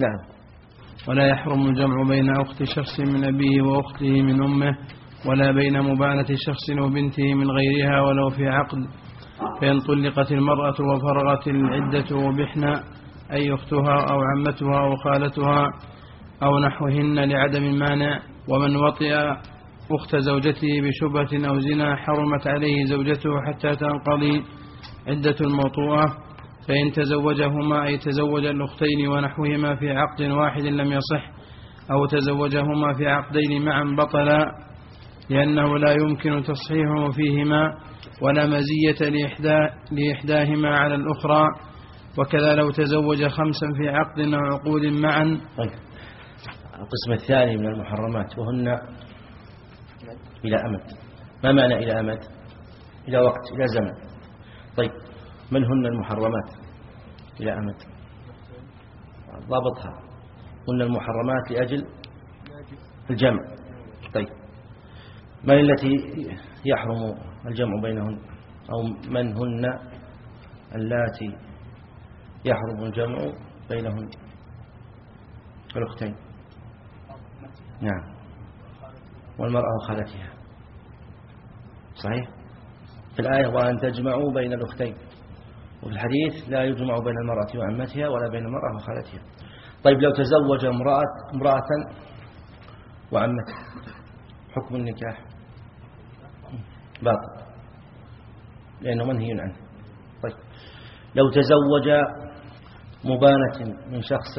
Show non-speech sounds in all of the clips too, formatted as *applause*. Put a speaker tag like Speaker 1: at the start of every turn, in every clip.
Speaker 1: نعم.
Speaker 2: ولا يحرم الجمع بين أخت شخص من أبيه وأخته من أمه ولا بين مبانة شخص وبنته من غيرها ولو في عقد. فإن طلقت المرأة وفرغت العدة وبحنا أي أختها أو عمتها أو خالتها أو نحوهن لعدم مانع ومن وطئ أخت زوجته بشبهة أو زنا حرمت عليه زوجته حتى تنقضي عدة الموطوءة فإن تزوجهما أي تزوج الأختين ونحوهما في عقد واحد لم يصح أو تزوجهما في عقدين معا بطلا لأنه لا يمكن تصحيحه فيهما ولا مزية لإحدى لإحداهما على الأخرى. وكذا لو تزوج خمسا في عقد أو عقود معا.
Speaker 1: طيب. القسم الثاني من المحرمات وهن إلى أمد. ما معنى إلى أمد؟ إلى وقت إلى زمن. طيب. من هن المحرمات إلى أمد ضابطها. هن المحرمات لأجل الجمع. طيب. من التي يحرم الجمع بينهن؟ أو من هن اللاتي يحرم الجمع بينهن؟ الأختين. نعم. والمرأة وخالتها. صحيح؟ في الآية وأن تجمعوا بين الأختين. وفي الحديث لا يجمع بين المرأة وعمتها ولا بين المرأة وخالتها. طيب لو تزوج امرأة, امرأة وعمتها حكم النكاح؟ باطل لأنه منهي عنه. طيب لو تزوج مبانة من شخص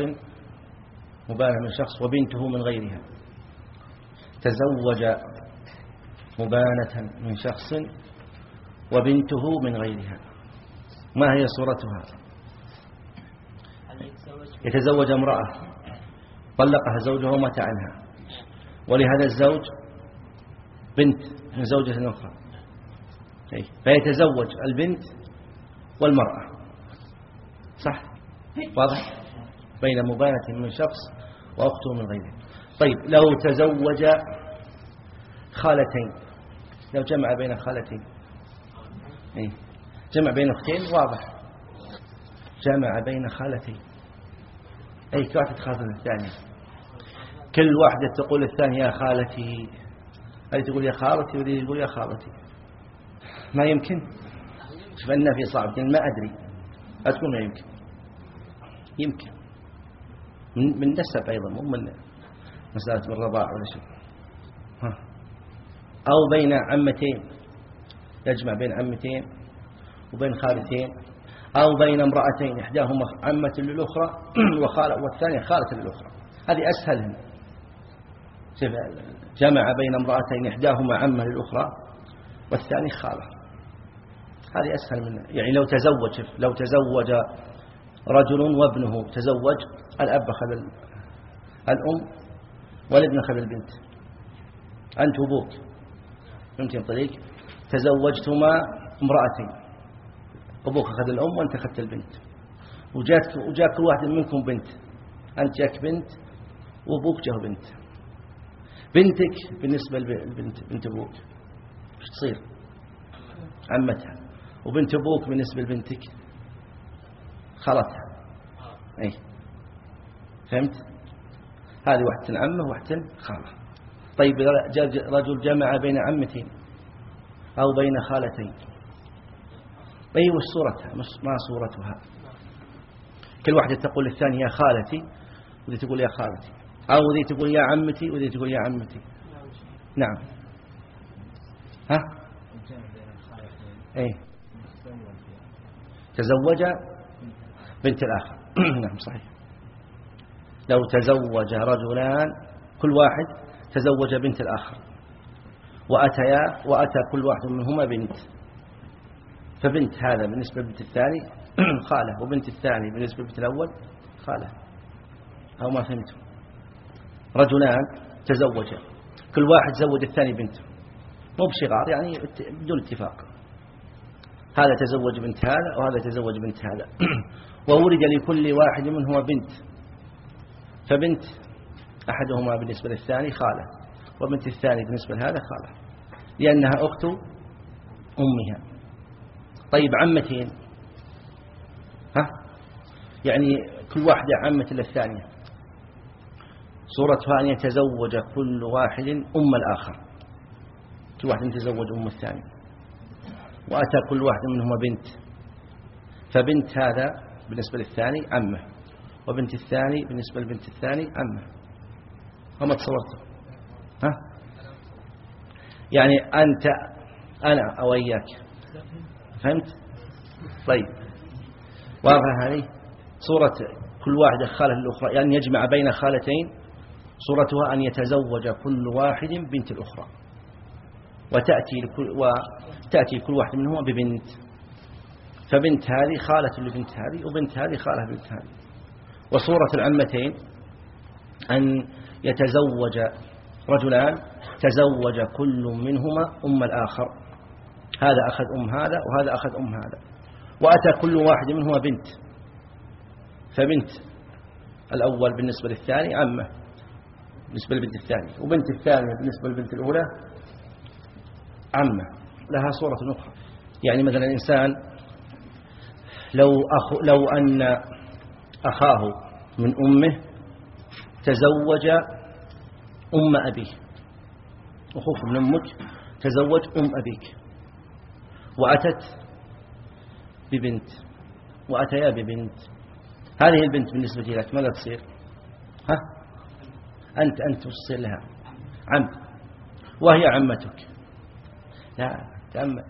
Speaker 1: مبانة من شخص وبنته من غيرها تزوج مبانة من شخص وبنته من غيرها ما هي صورتها؟ يتزوج امرأة طلقها زوجها ومات عنها. ولهذا الزوج بنت من زوجة أخرى. فيتزوج البنت والمرأة. صح؟ واضح؟ بين مبانة من شخص وأخته من غيره. طيب لو تزوج خالتين لو جمع بين خالتين. إيه؟ جمع بين أختين واضح. جمع بين خالتين. أي كاتب خالة الثانية. كل واحدة تقول الثانية يا خالتي. هذه تقول يا خالتي. وذي تقول يا خالتي. ما يمكن؟ شوف في صعب ما أدري. أتكون ما يمكن. يمكن. من, من نسب أيضا مو من مسألة الرضاع ولا شيء. أو بين عمتين. يجمع بين عمتين. وبين خالتين أو بين امرأتين إحداهما عمة للأخرى *clears throat* وخالة والثانية خالة للأخرى. هذه أسهل. جمع بين امرأتين إحداهما عمة للأخرى والثاني خالة. هذه أسهل من يعني لو تزوج لو تزوج رجل وابنه تزوج الأب أخذ الأم والابن أخذ البنت. أنت وبوك فهمت طريق تزوجتما امرأتين. أبوك أخذ الأم وأنت أخذت البنت. وجاك, وجاك كل واحد منكم بنت. أنت جاك بنت وأبوك جاه بنت. بنتك بالنسبة لبنت بنت أبوك. إيش تصير؟ عمتها. وبنت أبوك بالنسبة لبنتك. خالتها أي فهمت؟ هذه واحدة عمة وواحدة خالة طيب رجل جمع بين عمتين أو بين خالتين أي وش صورتها ما صورتها. كل واحدة تقول للثانية يا خالتي. وذي تقول يا خالتي. أو ذي تقول يا عمتي. وذي تقول يا عمتي. نعم. ها؟ إيه. تزوج بنت الآخر. *clears throat* نعم صحيح. لو تزوج رجلان كل واحد تزوج بنت الآخر. وأتيا وأتى كل واحد منهما بنت. فبنت هذا بالنسبة لبنت الثاني *clears throat* خالة وبنت الثاني بالنسبة لبنت الأول خالة. أو ما فهمتم رجلان تزوجا. كل واحد زوج الثاني بنته. مو بشغار يعني بدون اتفاق. هذا تزوج بنت هذا وهذا تزوج بنت هذا. *clears throat* وولد لكل واحد منهما بنت. فبنت أحدهما بالنسبة للثاني خالة وبنت الثاني بالنسبة لهذا خالة. لأنها أخت أمها. طيب عمتين. ها؟ يعني كل واحدة عمة للثانية صورتها أن يتزوج كل واحد أم الآخر. كل واحد يتزوج أم الثاني وأتى كل واحد منهما بنت. فبنت هذا بالنسبة للثاني عمه. وبنت الثاني بالنسبة للبنت الثاني عمه. وما تصورته ها؟ يعني أنت أنا أو إياك. فهمت؟ طيب. واضح هذه؟ صورة كل واحدة خالة الأخرى يعني يجمع بين خالتين صورتها أن يتزوج كل واحد بنت الأخرى. وتأتي, لكل وتأتي كل واحد منهما ببنت. فبنت هذه خالة لبنت هذه وبنت هذه خالة بنت هذه. وصورة العمتين أن يتزوج رجلان تزوج كل منهما أم الآخر. هذا أخذ أم هذا وهذا أخذ أم هذا. وأتى كل واحد منهما بنت. فبنت الأول بالنسبة للثاني عمة بالنسبة للبنت الثانية. وبنت الثانية بالنسبة للبنت الأولى عمة. لها صورة أخرى. يعني مثلا الإنسان لو, أخو لو أن أخاه من أمه تزوج أم أبيه. أخوك من أمك تزوج أم أبيك. وأتت ببنت وأتيا ببنت. هذه البنت بالنسبة لك ماذا تصير؟ ها؟ أنت أنت تصير لها؟ عم. وهي عمتك. لا تأمل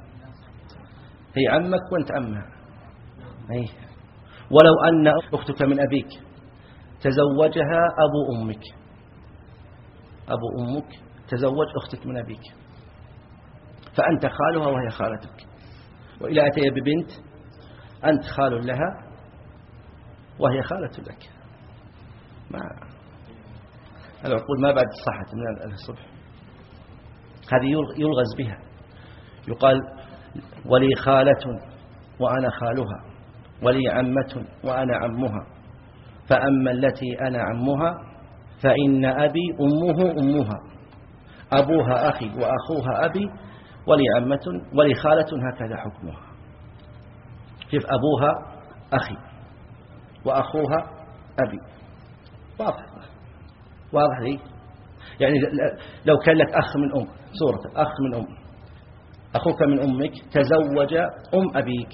Speaker 1: هي عمك وأنت عمها. أي. ولو أن أختك من أبيك تزوجها أبو أمك. أبو أمك تزوج أختك من أبيك. فأنت خالها وهي خالتك. وإلى أتي ببنت أنت خال لها وهي خالة لك. ما العقول ما بعد صحت من الصبح. هذه يلغز بها. يقال ولي خالة وأنا خالها ولي عمة وأنا عمها. فأما التي أنا عمها فإن أبي أمه أمها. أبوها أخي وأخوها أبي ولي عمة ولي خالة هكذا حكمها. كيف؟ أبوها أخي وأخوها أبي. واضح. واضح لي؟ يعني لو كان لك أخ من أم صورة أخ من أم. أخوك من أمك تزوج أم أبيك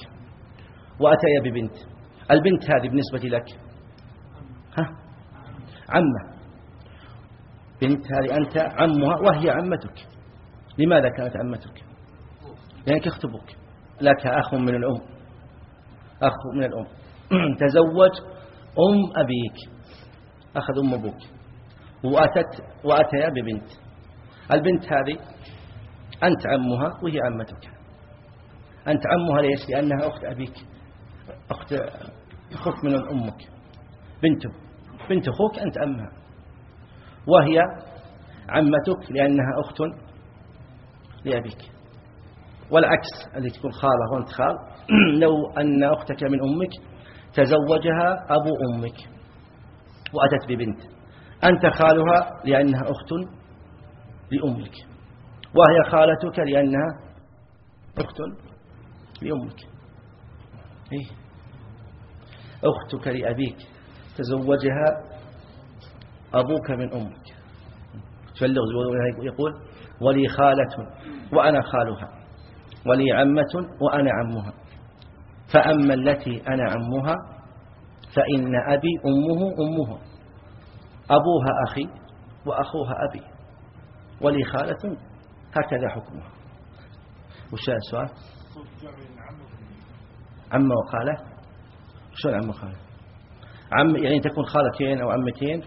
Speaker 1: وأتي ببنت. البنت هذه بالنسبة لك؟ ها؟ عمة. بنت هذه أنت عمها وهي عمتك. لماذا كانت عمتك لأنك اختبك لك أخ من الأم. أخ من الأم. *clears throat* تزوج أم أبيك. أخذ أم أبوك. وأتت وأتيا ببنت. البنت هذه أنت عمها وهي عمتك. أنت عمها ليش؟ لأنها أخت أبيك. أخت أخت من أمك. بنته. بنت أخوك أنت أمها وهي عمتك لأنها أخت لأبيك والعكس اللي تكون خالة وأنت خال لو أن أختك من أمك تزوجها أبو أمك وأتت ببنت أنت خالها لأنها أخت لأمك وهي خالتك لأنها أخت لأمك إيه؟ أختك لأبيك تزوجها أبوك من أمك يقول ولي خالة وأنا خالها ولي عمة وأنا عمها. فأما التي أنا عمها فإن أبي أمه أمها. أبوها أخي وأخوها أبي. ولي خالة هكذا حكمه وش السؤال؟ عم وخالة؟ شلون عم وخالة؟ عم يعني تكون خالتين أو عمتين؟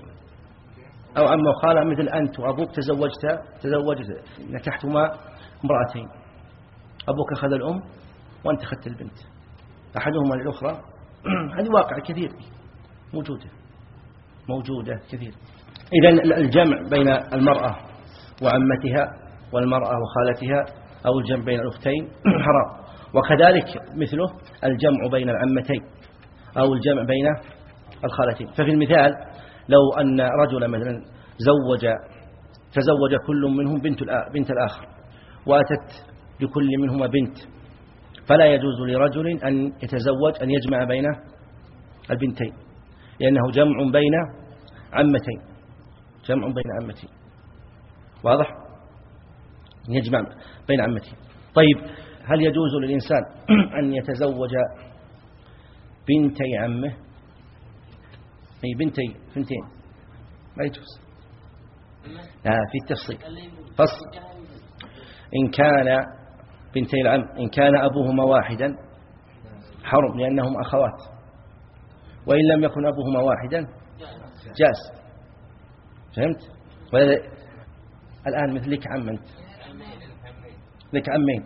Speaker 1: أو عم وخالة مثل أنت وأبوك تزوجت تزوجت نكحتما؟ امرأتين. أبوك أخذ الأم وأنت أخذت البنت. أحدهما للأخرى. *clears throat* هذه واقع كثير. موجودة. موجودة كثير. إذا الجمع بين المرأة وعمتها والمرأة وخالتها أو الجمع بين الأختين *clears throat* حرام. وكذلك مثله الجمع بين العمتين أو الجمع بين الخالتين. ففي المثال لو أن رجل مثلا زوج تزوج كل منهم بنت بنت الآخر. وأتت لكل منهما بنت. فلا يجوز لرجل أن يتزوج أن يجمع بين البنتين لأنه جمع بين عمتين. جمع بين عمتين. واضح؟ يجمع بين عمتين. طيب هل يجوز للإنسان *clears throat* أن يتزوج بنتي عمه؟ أي بنتي بنتين. ما يجوز. لا في التفصيل. فصل. إن كان بنتي العم إن كان أبوهما واحدا حرم لأنهم أخوات. وإن لم يكن أبوهما واحدا جاز. فهمت؟ الآن مثل لك عم أنت. لك عمين.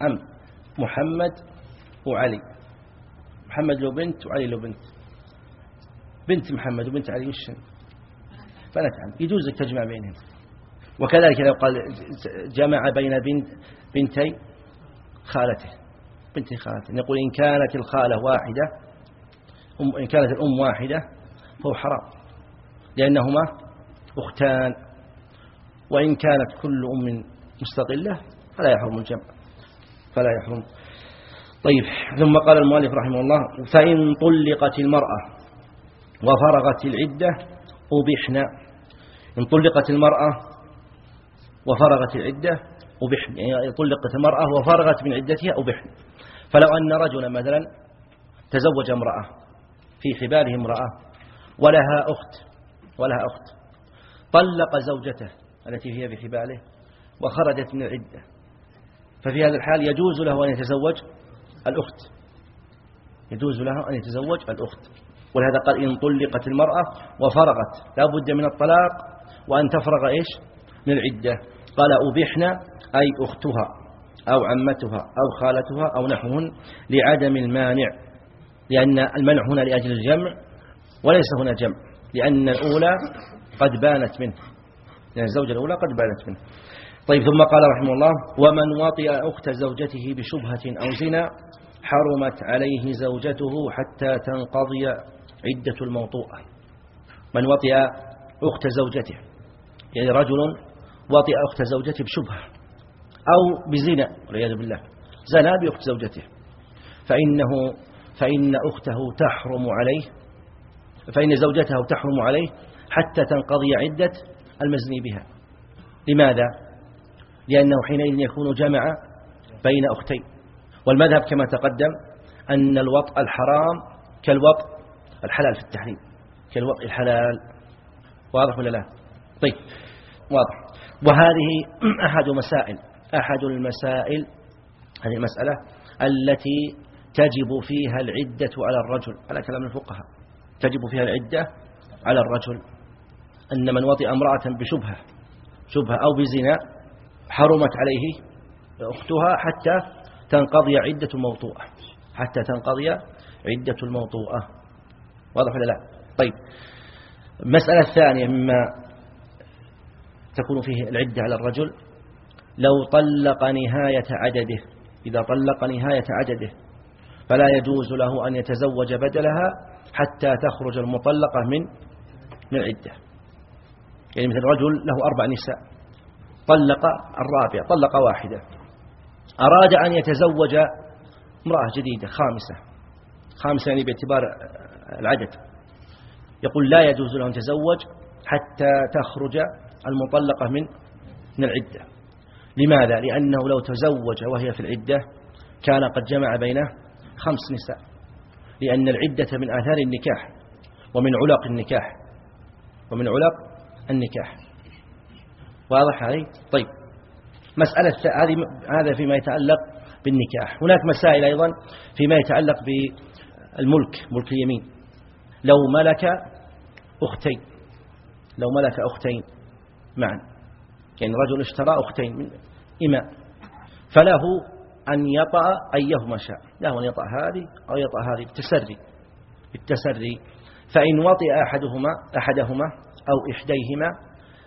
Speaker 1: عم محمد وعلي. محمد له بنت وعلي له بنت. بنت محمد وبنت علي وش؟ بنت عم. يجوز تجمع بينهم. وكذلك لو قال جمع بين بنت بنتي خالته. بنتي خالته. نقول إن كانت الخالة واحدة إن كانت الأم واحدة فهو حرام. لأنهما أختان. وإن كانت كل أم مستقلة فلا يحرم الجمع. فلا يحرم. طيب. ثم قال المؤلف رحمه الله فإن طلقت المرأة وفرغت العدة أبحنا. إن طلقت المرأة وفرغت العدة أبحن يعني طلقت المرأة وفرغت من عدتها أبحن فلو أن رجلا مثلا تزوج امرأة في حباله امرأة ولها أخت ولها أخت طلق زوجته التي هي بحباله وخرجت من العدة. ففي هذا الحال يجوز له أن يتزوج الأخت. يجوز له أن يتزوج الأخت. ولهذا قال إن طلقت المرأة وفرغت لا بد من الطلاق وأن تفرغ إيش؟ من العدة. قال أبحنا أي أختها أو عمتها أو خالتها أو نحوهن لعدم المانع لأن المنع هنا لأجل الجمع وليس هنا جمع لأن الأولى قد بانت منه لأن الزوجة الأولى قد بانت منه. طيب ثم قال رحمه الله ومن وطئ أخت زوجته بشبهة أو زنا حرمت عليه زوجته حتى تنقضي عدة الموطوءة. من وطئ أخت زوجته يعني رجل وطئ أخت زوجته بشبهة أو بزنا والعياذ بالله. زنا بأخت زوجته. فإنه فإن أخته تحرم عليه فإن زوجته تحرم عليه حتى تنقضي عدة المزني بها. لماذا؟ لأنه حينئذ يكون جمع بين أختين. والمذهب كما تقدم أن الوطء الحرام كالوطء الحلال في التحريم. كالوطء الحلال. واضح ولا لا؟ طيب واضح. وهذه أحد مسائل أحد المسائل هذه المسألة التي تجب فيها العدة على الرجل على كلام الفقهاء تجب فيها العدة على الرجل. أن من وطئ امرأة بشبهة شبهة أو بزنا حرمت عليه أختها حتى تنقضي عدة الموطوءة حتى تنقضي عدة الموطوءة. واضح ولا لا؟ طيب. المسألة الثانية مما تكون فيه العدة على الرجل؟ لو طلق نهاية عدده إذا طلق نهاية عدده فلا يجوز له أن يتزوج بدلها حتى تخرج المطلقة من من عدة. يعني مثل رجل له أربع نساء طلق الرابع طلق واحدة. أراد أن يتزوج امرأة جديدة خامسة. خامسة يعني باعتبار العدد. يقول لا يجوز له أن يتزوج حتى تخرج المطلقة من من العدة. لماذا؟ لأنه لو تزوج وهي في العدة كان قد جمع بين خمس نساء. لأن العدة من آثار النكاح ومن علق النكاح ومن علق النكاح. واضح علي؟ طيب. مسألة هذه هذا فيما يتعلق بالنكاح. هناك مسائل أيضا فيما يتعلق بالملك ملك اليمين. لو ملك أختين لو ملك أختين معا. يعني رجل اشترى أختين من إماء. فله أن يطأ أيهما شاء. له أن يطأ هذه أو يطأ هذه بالتسري. بالتسري. فإن وطئ أحدهما أحدهما أو إحديهما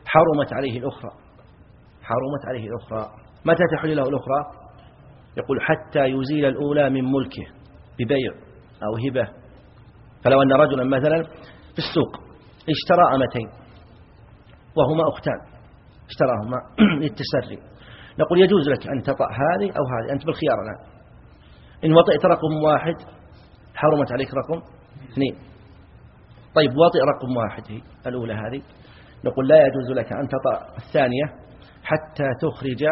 Speaker 1: حرمت عليه الأخرى. حرمت عليه الأخرى. متى تحل له الأخرى؟ يقول حتى يزيل الأولى من ملكه ببيع أو هبة. فلو أن رجلا مثلا في السوق اشترى أمتين. وهما أختان. اشتراهما *clears throat* للتسري. نقول يجوز لك أن تطأ هذه أو هذه أنت بالخيار الآن. إن وطئت رقم واحد حرمت عليك رقم اثنين. طيب واطئ رقم واحد هي الأولى هذه. نقول لا يجوز لك أن تطأ الثانية حتى تخرج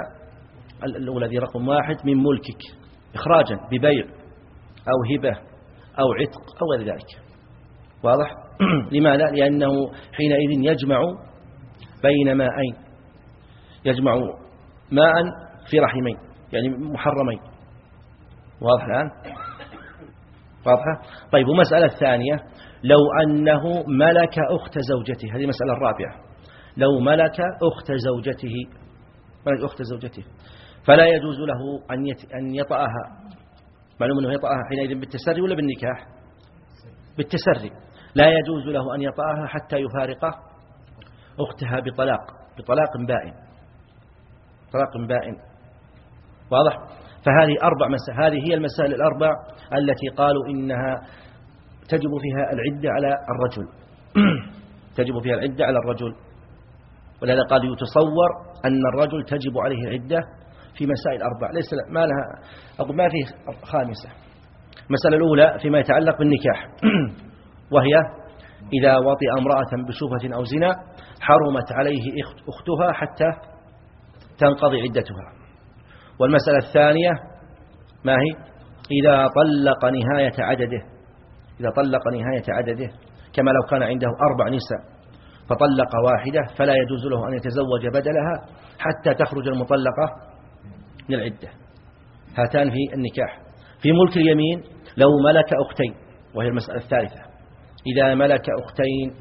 Speaker 1: الأولى ذي رقم واحد من ملكك. إخراجا ببيع أو هبة أو عتق أو غير ذلك. واضح؟ *clears throat* لماذا؟ لأنه حينئذ يجمع بين ماءين يجمع ماء في رحمين يعني محرمين واضح الآن؟ واضحة؟ طيب ومسألة الثانية لو أنه ملك أخت زوجته هذه المسألة الرابعة لو ملك أخت زوجته ملك أخت زوجته فلا يجوز له أن يطأها معلوم أنه يطأها حينئذ بالتسري ولا بالنكاح بالتسري لا يجوز له أن يطأها حتى يفارق أختها بطلاق بطلاق بائن. طلاق بائن. واضح؟ فهذه أربع مسائل هذه هي المسائل الأربع التي قالوا إنها تجب فيها العدة على الرجل. *clears throat* تجب فيها العدة على الرجل. ولهذا قال يتصور أن الرجل تجب عليه العدة في مسائل أربع. ليس ما لها أقول ما فيه خامسة. المسألة الأولى فيما يتعلق بالنكاح. *clears throat* وهي إذا وطئ امرأة بشوفة أو زنا حرمت عليه أختها حتى تنقضي عدتها. والمسألة الثانية ما هي؟ إذا طلق نهاية عدده إذا طلق نهاية عدده كما لو كان عنده أربع نساء فطلق واحدة فلا يجوز له أن يتزوج بدلها حتى تخرج المطلقة للعدة. هاتان في النكاح. في ملك اليمين لو ملك أختين وهي المسألة الثالثة. إذا ملك أختين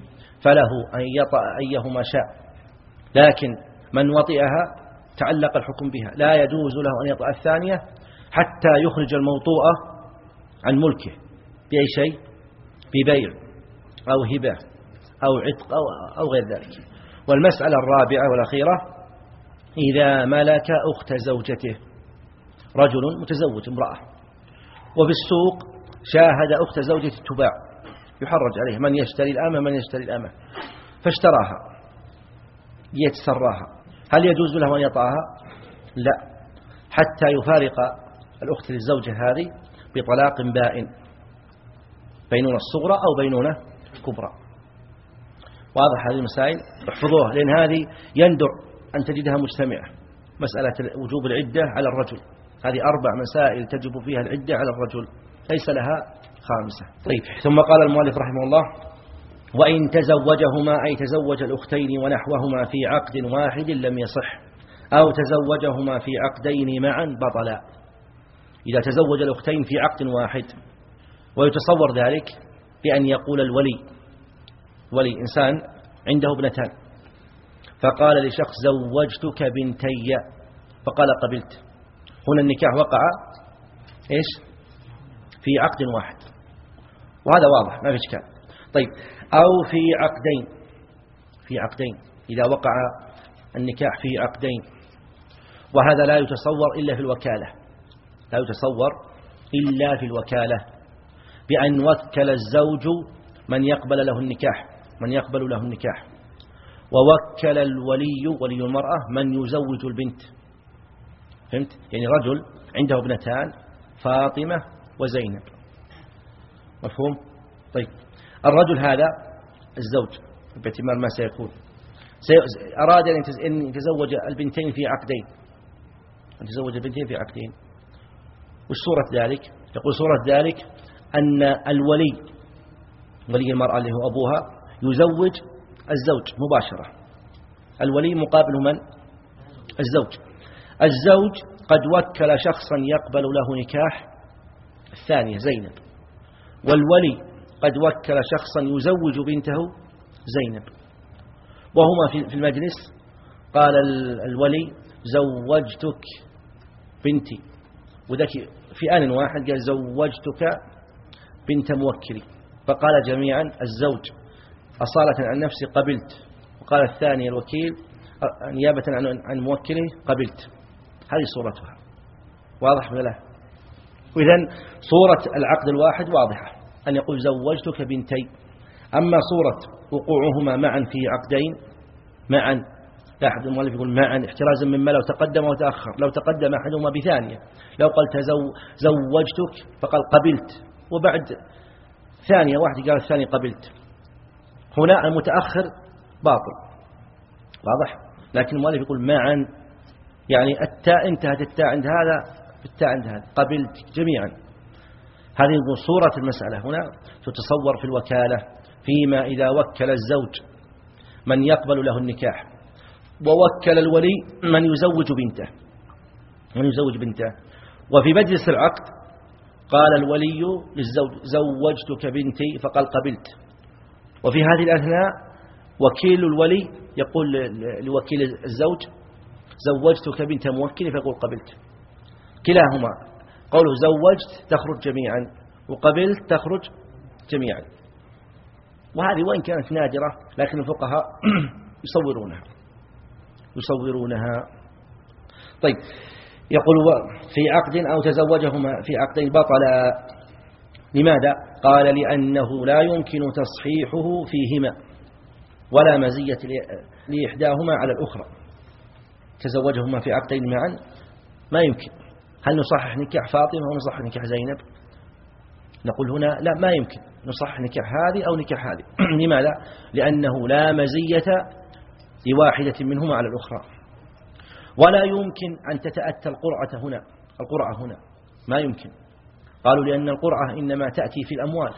Speaker 1: فله أن يطأ أيهما شاء. لكن من وطئها تعلق الحكم بها. لا يجوز له أن يطأ الثانية حتى يخرج الموطوءة عن ملكه بأي شيء؟ ببيع أو هبة أو عتق أو, أو غير ذلك. والمسألة الرابعة والأخيرة إذا ملك أخت زوجته رجل متزوج امرأة وبالسوق شاهد أخت زوجته تباع يحرج عليه من يشتري الأمة من يشتري الأمة. فاشتراها. يتسراها. هل يجوز له أن يطاها لا. حتى يفارق الأخت للزوجة هذه بطلاق بائن. بينونة الصغرى أو بينونة كبرى. واضح هذه المسائل؟ احفظوها. لأن هذه يندر أن تجدها مجتمعة. مسألة وجوب العدة على الرجل. هذه أربع مسائل تجب فيها العدة على الرجل. ليس لها خامسة. طيب ثم قال المؤلف رحمه الله وإن تزوجهما أي تزوج الأختين ونحوهما في عقد واحد لم يصح أو تزوجهما في عقدين معا بطلا. إذا تزوج الأختين في عقد واحد ويتصور ذلك بأن يقول الولي ولي إنسان عنده ابنتان فقال لشخص زوجتك بنتي. فقال قبلت. هنا النكاح وقع إيش؟ في عقد واحد. وهذا واضح ما في إشكال. طيب أو في عقدين. في عقدين. إذا وقع النكاح في عقدين. وهذا لا يتصور إلا في الوكالة. لا يتصور إلا في الوكالة. بأن وكل الزوج من يقبل له النكاح من يقبل له النكاح. ووكل الولي ولي المرأة من يزوج البنت. فهمت؟ يعني رجل عنده ابنتان فاطمة وزينب. مفهوم؟ طيب. الرجل هذا الزوج باعتبار ما سيكون. أراد أن يتزوج البنتين في عقدين. أن يتزوج البنتين في عقدين. وش صورة ذلك؟ يقول صورة ذلك أن الولي ولي المرأة اللي هو أبوها يزوج الزوج مباشرة. الولي مقابل من؟ الزوج. الزوج قد وكل شخصا يقبل له نكاح الثانية زينب. والولي قد وكل شخصا يزوج بنته زينب. وهما في المجلس قال الولي زوجتك بنتي. وذاك في آن واحد قال زوجتك بنت موكلي. فقال جميعا الزوج أصالة عن نفسي قبلت. وقال الثاني الوكيل نيابة عن موكله قبلت. هذه صورتها. واضح ولا وإذن صورة العقد الواحد واضحة. أن يقول زوجتك بنتي. أما صورة وقوعهما معا في عقدين معا لا أحد المؤلف يقول معا احترازا مما لو تقدم وتأخر لو تقدم أحدهما بثانية. لو قلت زو زوجتك فقال قبلت. وبعد ثانية واحدة قال الثاني قبلت. هنا المتأخر باطل. واضح؟ لكن المؤلف يقول معا. يعني التاء انتهت التاء عند هذا التاء عند هذا. قبلت جميعا. هذه صورة المسألة. هنا تتصور في الوكالة فيما إذا وكل الزوج من يقبل له النكاح. ووكل الولي من يزوج بنته. من يزوج بنته. وفي مجلس العقد قال الولي للزوج زوجتك بنتي فقال قبلت. وفي هذه الأثناء وكيل الولي يقول لوكيل الزوج زوجتك بنت موكلي فيقول قبلت. كلاهما. قوله زوجت تخرج جميعا وقبلت تخرج جميعا. وهذه وإن كانت نادرة لكن الفقهاء *clears throat* يصورونها. يصورونها. طيب يقول في عقد أو تزوجهما في عقدين بطل. لماذا؟ قال لأنه لا يمكن تصحيحه فيهما ولا مزية لإحداهما على الأخرى. تزوجهما في عقدين معا؟ ما يمكن. هل نصحح نكاح فاطمة أو نصحح نكاح زينب؟ نقول هنا لا ما يمكن. نصحح نكاح هذه أو نكاح هذه. *clears throat* لماذا؟ لأنه لا مزية لواحدة منهما على الأخرى. ولا يمكن أن تتأتى القرعة هنا. القرعة هنا. ما يمكن. قالوا لأن القرعة إنما تأتي في الأموال.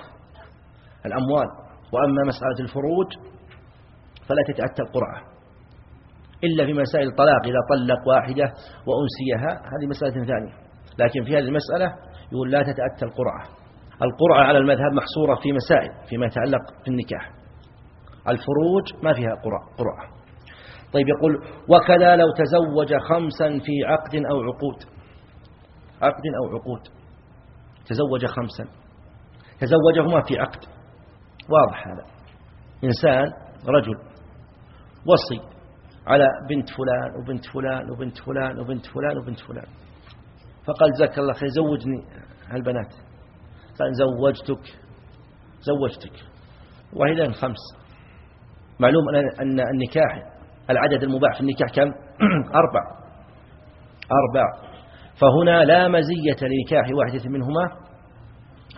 Speaker 1: الأموال. وأما مسألة الفروج فلا تتأتى القرعة. إلا في مسائل الطلاق إذا طلق واحدة وأنسيها هذه مسألة ثانية. لكن في هذه المسألة يقول لا تتأتى القرعة. القرعة على المذهب محصورة في مسائل فيما يتعلق بالنكاح. الفروج ما فيها قرعة. طيب يقول وكذا لو تزوج خمسا في عقد أو عقود. عقد أو عقود. تزوج خمسا. تزوجهما في عقد. واضح هذا. إنسان رجل. وصي. على بنت فلان وبنت فلان وبنت فلان وبنت فلان وبنت فلان. فقال جزاك الله خير زوجني هالبنات. قال زوجتك زوجتك. وهي خمس. معلوم أن النكاح العدد المباح في النكاح كم؟ *clears throat* أربع. أربع. فهنا لا مزية لنكاح واحدة منهما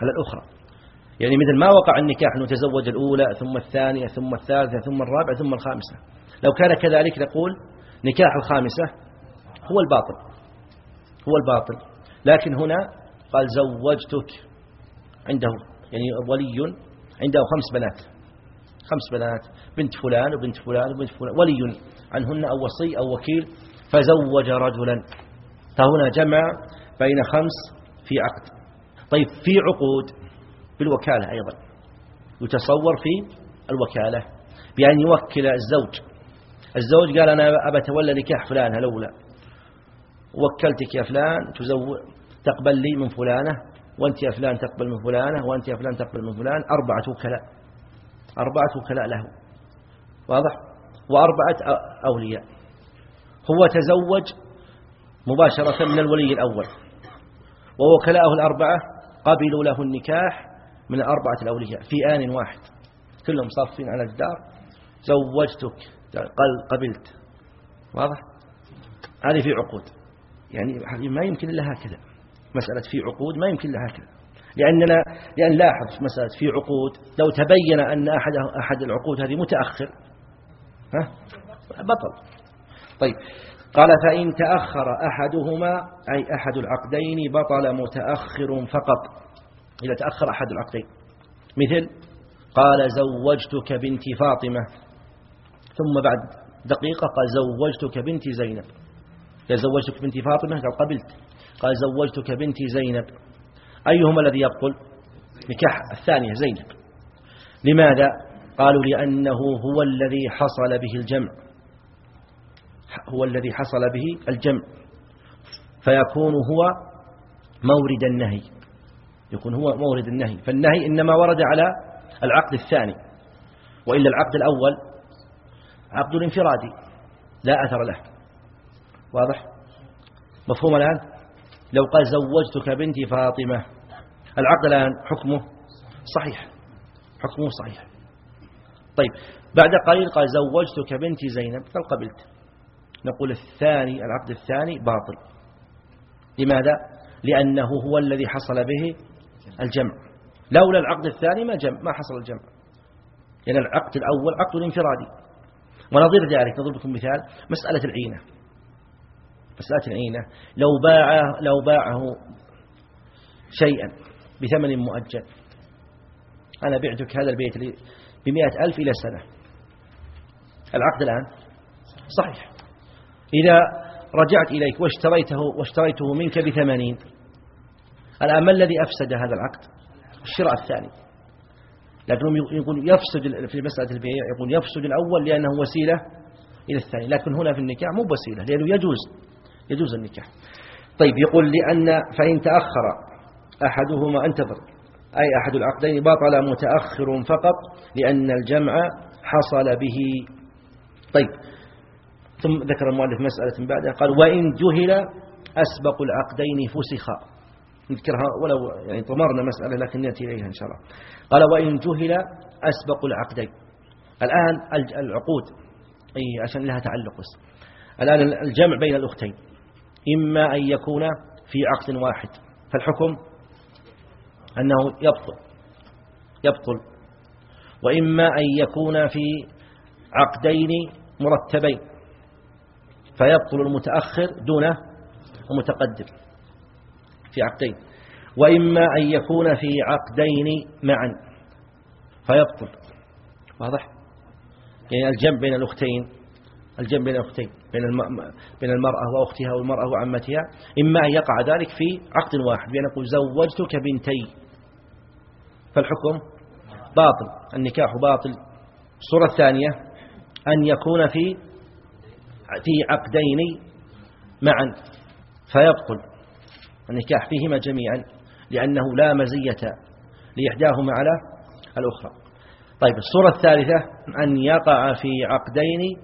Speaker 1: على الأخرى. يعني مثل ما وقع النكاح أنه تزوج الأولى ثم الثانية ثم الثالثة ثم الرابعة ثم الخامسة. لو كان كذلك نقول نكاح الخامسة هو الباطل هو الباطل. لكن هنا قال زوجتك عنده يعني ولي عنده خمس بنات خمس بنات بنت فلان وبنت فلان وبنت فلان ولي عنهن أو وصي أو وكيل فزوج رجلا. فهنا جمع بين خمس في عقد. طيب في عقود بالوكالة أيضا يتصور في الوكالة بأن يوكل الزوج. الزوج قال أنا أبى أتولى نكاح فلان هلولا وكلتك يا فلان تزوج تقبل لي من فلانة وأنت يا فلان تقبل من فلانة وأنت يا فلان تقبل من فلان أربعة وكلاء أربعة وكلاء له واضح؟ وأربعة أولياء. هو تزوج مباشرة من الولي الأول ووكلاءه الأربعة قبلوا له النكاح من الأربعة الأولياء في آن واحد. كلهم صافين على الجدار زوجتك. قال قبلت. واضح؟ هذه في عقود. يعني ما يمكن إلا هكذا. مسألة في عقود ما يمكن إلا هكذا. لأننا لأن لاحظ مسألة في عقود. لو تبين أن أحد أحد العقود هذه متأخر ها؟ بطل. طيب. قال فإن تأخر أحدهما أي أحد العقدين بطل متأخر فقط. إذا تأخر أحد العقدين. مثل قال زوجتك بنت فاطمة. ثم بعد دقيقة قال زوجتك بنت زينب. قال زوجتك بنت فاطمة؟ قال قبلت. قال زوجتك بنت زينب. أيهما الذي يبطل؟ نكاح الثانية زينب. لماذا؟ قالوا لأنه هو الذي حصل به الجمع. هو الذي حصل به الجمع. فيكون هو مورد النهي. يكون هو مورد النهي. فالنهي إنما ورد على العقد الثاني. وإلا العقد الأول عقد انفرادي. لا أثر له. واضح؟ مفهوم الآن؟ لو قال زوجتك بنتي فاطمة العقد الآن حكمه صحيح. حكمه صحيح. طيب بعد قليل قال زوجتك بنتي زينب قال قبلت نقول الثاني العقد الثاني باطل. لماذا؟ لأنه هو الذي حصل به الجمع. لولا العقد الثاني ما جمع ما حصل الجمع. لأن يعني العقد الأول عقد انفرادي. ونظير ذلك نضرب لكم مثال مسألة العينة. مسألة العينة. لو باع لو باعه شيئا بثمن مؤجل أنا بعتك هذا البيت بمئة ألف إلى سنة. العقد الآن صحيح. إذا رجعت إليك واشتريته واشتريته منك بثمانين الآن ما الذي أفسد هذا العقد؟ الشراء الثاني. لكنهم يقول يفسد في مسألة البيع يقول يفسد الأول لأنه وسيلة إلى الثاني لكن هنا في النكاح مو وسيلة لأنه يجوز يجوز النكاح. طيب يقول لأن فإن تأخر أحدهما انتظر أي أحد العقدين بطل متأخر فقط لأن الجمع حصل به. طيب ثم ذكر المؤلف مسألة بعدها قال وإن جهل أسبق العقدين فسخا. نذكرها ولو يعني طمرنا مسألة لكن نأتي إليها إن شاء الله. قال وإن جهل أسبق العقدين الآن العقود. أي عشان لها تعلق بس. الآن الجمع بين الأختين. إما أن يكون في عقد واحد. فالحكم أنه يبطل. يبطل. وإما أن يكون في عقدين مرتبين. فيبطل المتأخر دون المتقدم. في عقدين. وإما أن يكون في عقدين معا. فيبطل واضح؟ يعني الجمع بين الأختين الجمع بين الأختين بين بين المرأة وأختها والمرأة وعمتها. إما أن يقع ذلك في عقد واحد. بأن يقول زوجتك بنتي فالحكم؟ باطل. النكاح باطل. الصورة الثانية أن يكون في في عقدين معا. فيبطل النكاح فيهما جميعا لأنه لا مزية لإحداهما على الأخرى. طيب الصورة الثالثة أن يقع في عقدين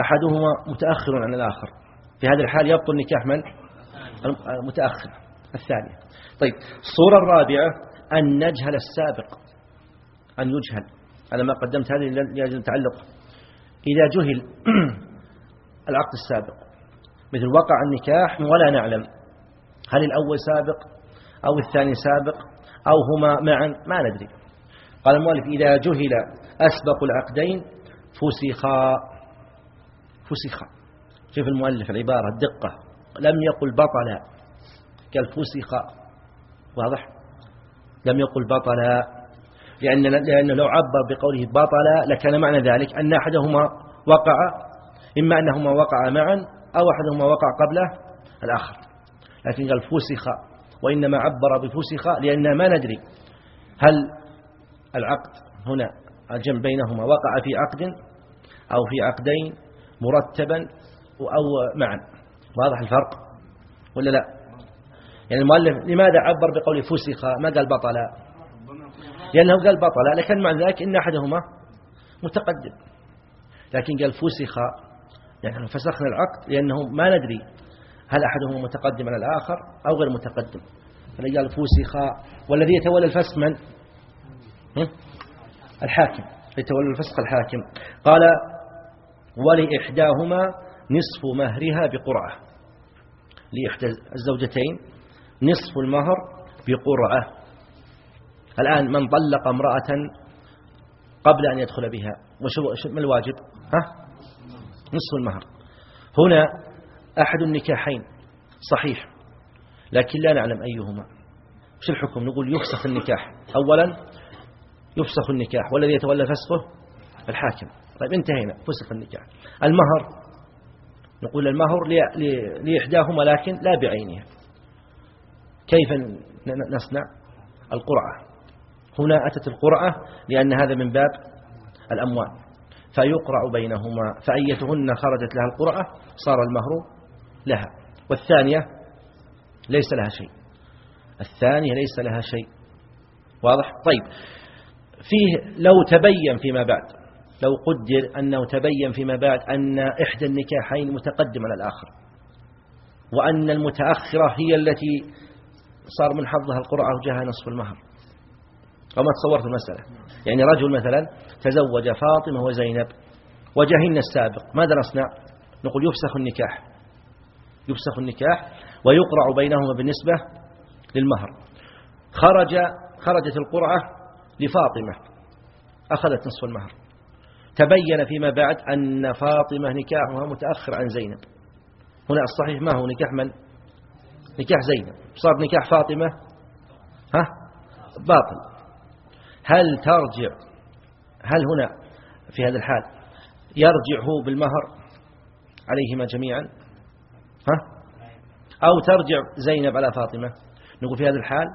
Speaker 1: أحدهما متأخر عن الآخر. في هذا الحال يبطل نكاح من؟ المتأخر. الثانية. طيب الصورة الرابعة أن نجهل السابق. أن يجهل. أنا ما قدمت هذه لأجل التعلق. إذا جهل *clears throat* العقد السابق مثل وقع النكاح ولا نعلم. هل الأول سابق أو الثاني سابق أو هما معا؟ ما ندري. قال المؤلف إذا جهل أسبق العقدين فسخا. فسخا. شوف المؤلف العبارة الدقة. لم يقل بطلا قال فسخا. واضح؟ لم يقل بطلا. لأن لأنه لو عبر بقوله بطلا لكان معنى ذلك أن أحدهما وقع إما أنهما وقع معا أو أحدهما وقع قبله الآخر. لكن قال فسخ وإنما عبر بفسخ لأننا ما ندري هل العقد هنا الجمع بينهما وقع في عقد أو في عقدين مرتبا أو معا. واضح الفرق ولا لا؟ يعني المؤلف لماذا عبر بقول فسخ؟ ما قال بطلا لأنه قال بطلا لكن مع ذلك إن أحدهما متقدم. لكن قال فسخ يعني فسخنا العقد لأنه ما ندري هل أحدهما متقدم على الآخر أو غير متقدم؟ فلقال فوسخ والذي يتولى الفسق من؟ الحاكم. يتولى الفسق الحاكم. قال ولإحداهما نصف مهرها بقرعة. لإحدى الزوجتين نصف المهر بقرعة. الآن من طلق امرأة قبل أن يدخل بها وشو ما الواجب؟ ها؟ نصف المهر. هنا أحد النكاحين. صحيح. لكن لا نعلم أيهما. وش الحكم؟ نقول يفسخ النكاح. أولا يفسخ النكاح. والذي يتولى فسخه؟ الحاكم. طيب انتهينا. فسخ النكاح. المهر. نقول المهر لإحداهما لكن لا بعينها. كيف نصنع؟ القرعة. هنا أتت القرعة لأن هذا من باب الأموال. فيقرع بينهما. فأيتهن خرجت لها القرعة صار المهر لها. والثانية ليس لها شيء. الثانية ليس لها شيء. واضح؟ طيب. فيه لو تبين فيما بعد لو قدر أنه تبين فيما بعد أن إحدى النكاحين متقدم على الآخر وأن المتأخرة هي التي صار من حظها القرعة وجاها نصف المهر. وما تصورت المسألة. يعني رجل مثلا تزوج فاطمة وزينب وجهن السابق ماذا نصنع؟ نقول يفسخ النكاح. يفسخ النكاح ويقرع بينهما بالنسبة للمهر. خرج خرجت القرعة لفاطمة أخذت نصف المهر. تبين فيما بعد أن فاطمة نكاحها متأخر عن زينب. هنا الصحيح ما هو نكاح من؟ نكاح زينب. صار نكاح فاطمة؟ ها؟ باطل. هل ترجع؟ هل هنا في هذا الحال يرجع هو بالمهر عليهما جميعا؟ ها؟ أو ترجع زينب على فاطمة. نقول في هذا الحال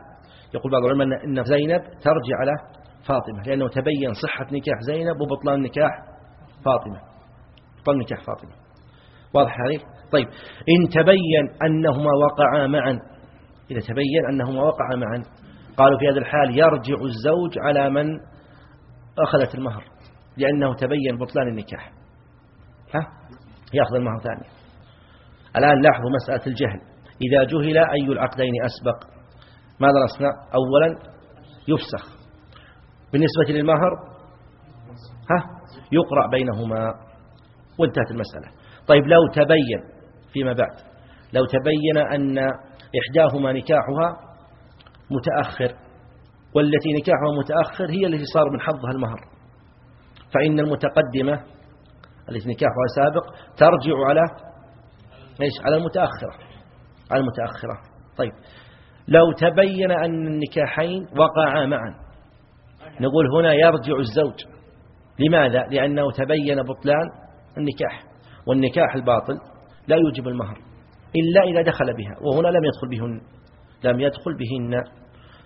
Speaker 1: يقول بعض العلماء أن زينب ترجع على فاطمة لأنه تبين صحة نكاح زينب وبطلان نكاح فاطمة. بطلان نكاح فاطمة. واضح هذه طيب إن تبين أنهما وقعا معا إذا تبين أنهما وقعا معا قالوا في هذا الحال يرجع الزوج على من أخذت المهر لأنه تبين بطلان النكاح. ها؟ يأخذ المهر ثانية الآن لاحظوا مسألة الجهل. إذا جهل أي العقدين أسبق ماذا نصنع؟ أولا يفسخ. بالنسبة للمهر ها؟ يقرأ بينهما. وانتهت المسألة. طيب لو تبين فيما بعد لو تبين أن إحداهما نكاحها متأخر والتي نكاحها متأخر هي التي صار من حظها المهر فإن المتقدمة التي نكاحها سابق ترجع على إيش؟ على المتأخرة. على المتأخرة. طيب. لو تبين أن النكاحين وقعا معا نقول هنا يرجع الزوج. لماذا؟ لأنه تبين بطلان النكاح والنكاح الباطل لا يوجب المهر إلا إذا دخل بها وهنا لم يدخل بهن لم يدخل بهن.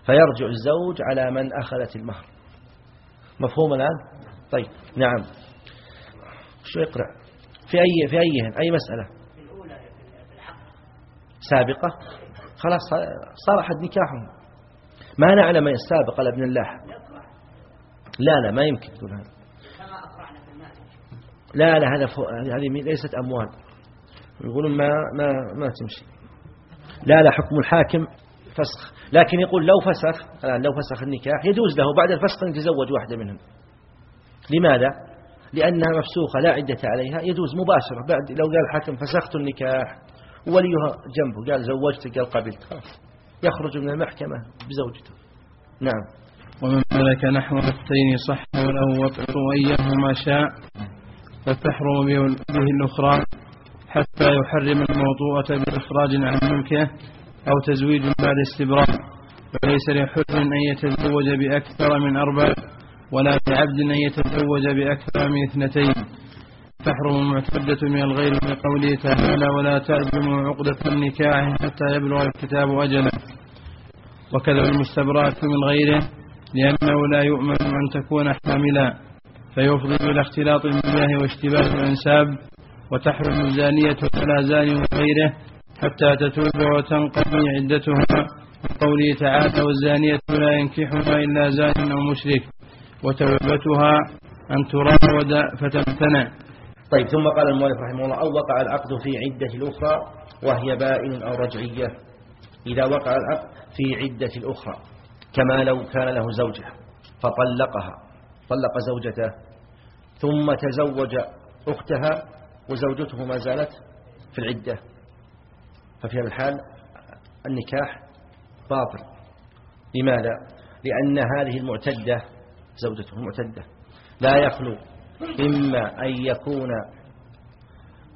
Speaker 1: فيرجع الزوج على من أخذت المهر. مفهوم الآن؟ طيب. نعم. شو يقرأ؟ في أي في أيهن أي مسألة؟ سابقة. خلاص صار أحد نكاحهم. ما نعلم السابق على ابن الله. لا لا ما يمكن تقول هذا. لا لا هذا هذه ليست أموال. يقولون ما ما ما تمشي. لا لا حكم الحاكم فسخ. لكن يقول لو فسخ لو فسخ النكاح يجوز له. بعد الفسخ أن يتزوج واحدة منهم. لماذا؟ لأنها مفسوخة لا عدة عليها يجوز مباشرة. بعد لو قال الحاكم فسخت النكاح. وليها جنبه قال زوجتك قال قبلت خلاص. يخرج من المحكمة بزوجته. نعم.
Speaker 2: ومن ملك نحو اختين صح له وقع أيهما شاء فتحرم به الأخرى حتى يحرم الموطوءة بإخراج عن ملكه أو تزويج بعد استبراء وليس لحر أن يتزوج بأكثر من أربع ولا لعبد أن يتزوج بأكثر من اثنتين. تحرم المعتدة من الغير بقوله تعالى ولا تعزموا عقدة النكاح حتى يبلغ الكتاب أجله. وكذا المستبرأة من غيره لأنه لا يؤمن أن تكون حاملا. فيفضي إلى اختلاط المياه واشتباه الأنساب وتحرم الزانية ولا زاني غيره حتى تتوب وتنقضي عدتها قوله تعالى والزانية لا ينكحها إلا زان أو مشرك وتوبتها أن تراود فتمتنع.
Speaker 1: طيب ثم قال المؤلف رحمه الله أو وقع العقد في عدة الأخرى وهي بائن أو رجعية إذا وقع العقد في عدة الأخرى كما لو كان له زوجة فطلقها طلق زوجته ثم تزوج أختها وزوجته ما زالت في العدة ففي هذا الحال النكاح باطل لماذا؟ لأن هذه المعتدة زوجته المعتدة لا يخلو إما أن يكون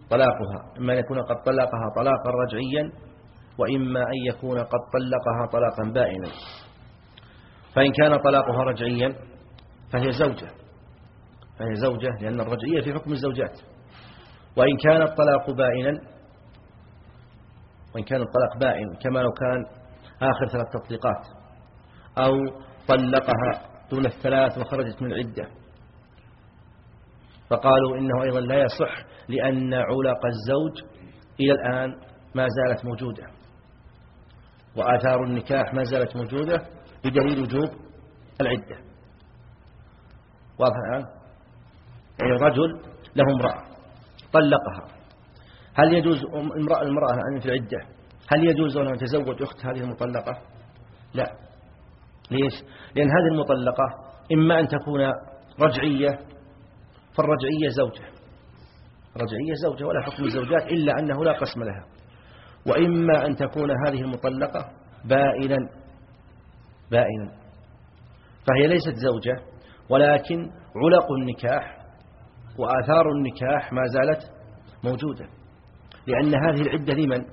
Speaker 1: طلاقها إما أن يكون قد طلقها طلاقا رجعيا وإما أن يكون قد طلقها طلاقا بائنا. فإن كان طلاقها رجعيا فهي زوجة. فهي زوجة لأن الرجعية في حكم الزوجات. وإن كان الطلاق بائنا وإن كان الطلاق بائن كما لو كان آخر ثلاث تطليقات أو طلقها دون الثلاث وخرجت من العدة. فقالوا إنه أيضا لا يصح لأن علق الزوج إلى الآن ما زالت موجودة. وآثار النكاح ما زالت موجودة بدليل وجوب العدة. واضح الآن؟ يعني رجل له امرأة طلقها. هل يجوز امرأة المرأة أن في العدة؟ هل يجوز أن تزوج أخت هذه المطلقة؟ لا. ليش؟ لأن هذه المطلقة إما أن تكون رجعية فالرجعية زوجة. رجعية زوجة ولا حكم الزوجات إلا أنه لا قسم لها. وإما أن تكون هذه المطلقة بائنا. بائنا. فهي ليست زوجة ولكن علق النكاح وآثار النكاح ما زالت موجودة. لأن هذه العدة لمن؟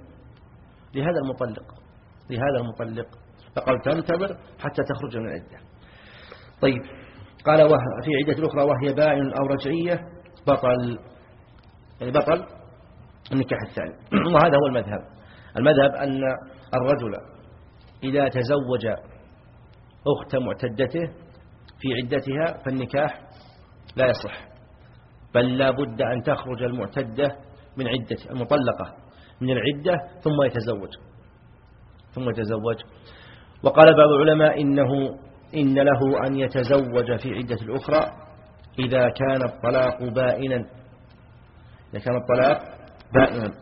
Speaker 1: لهذا المطلق. لهذا المطلق. فقال تنتظر حتى تخرج من العدة. طيب. قال في عدة الأخرى وهي بائن أو رجعية بطل يعني بطل النكاح الثاني. *clears throat* وهذا هو المذهب. المذهب أن الرجل إذا تزوج أخت معتدته في عدتها فالنكاح لا يصح. بل لا بد أن تخرج المعتدة من عدة المطلقة من العدة ثم يتزوج. ثم يتزوج. وقال بعض العلماء إنه إن له أن يتزوج في عدة الأخرى إذا كان الطلاق بائنا. إذا كان الطلاق بائنا.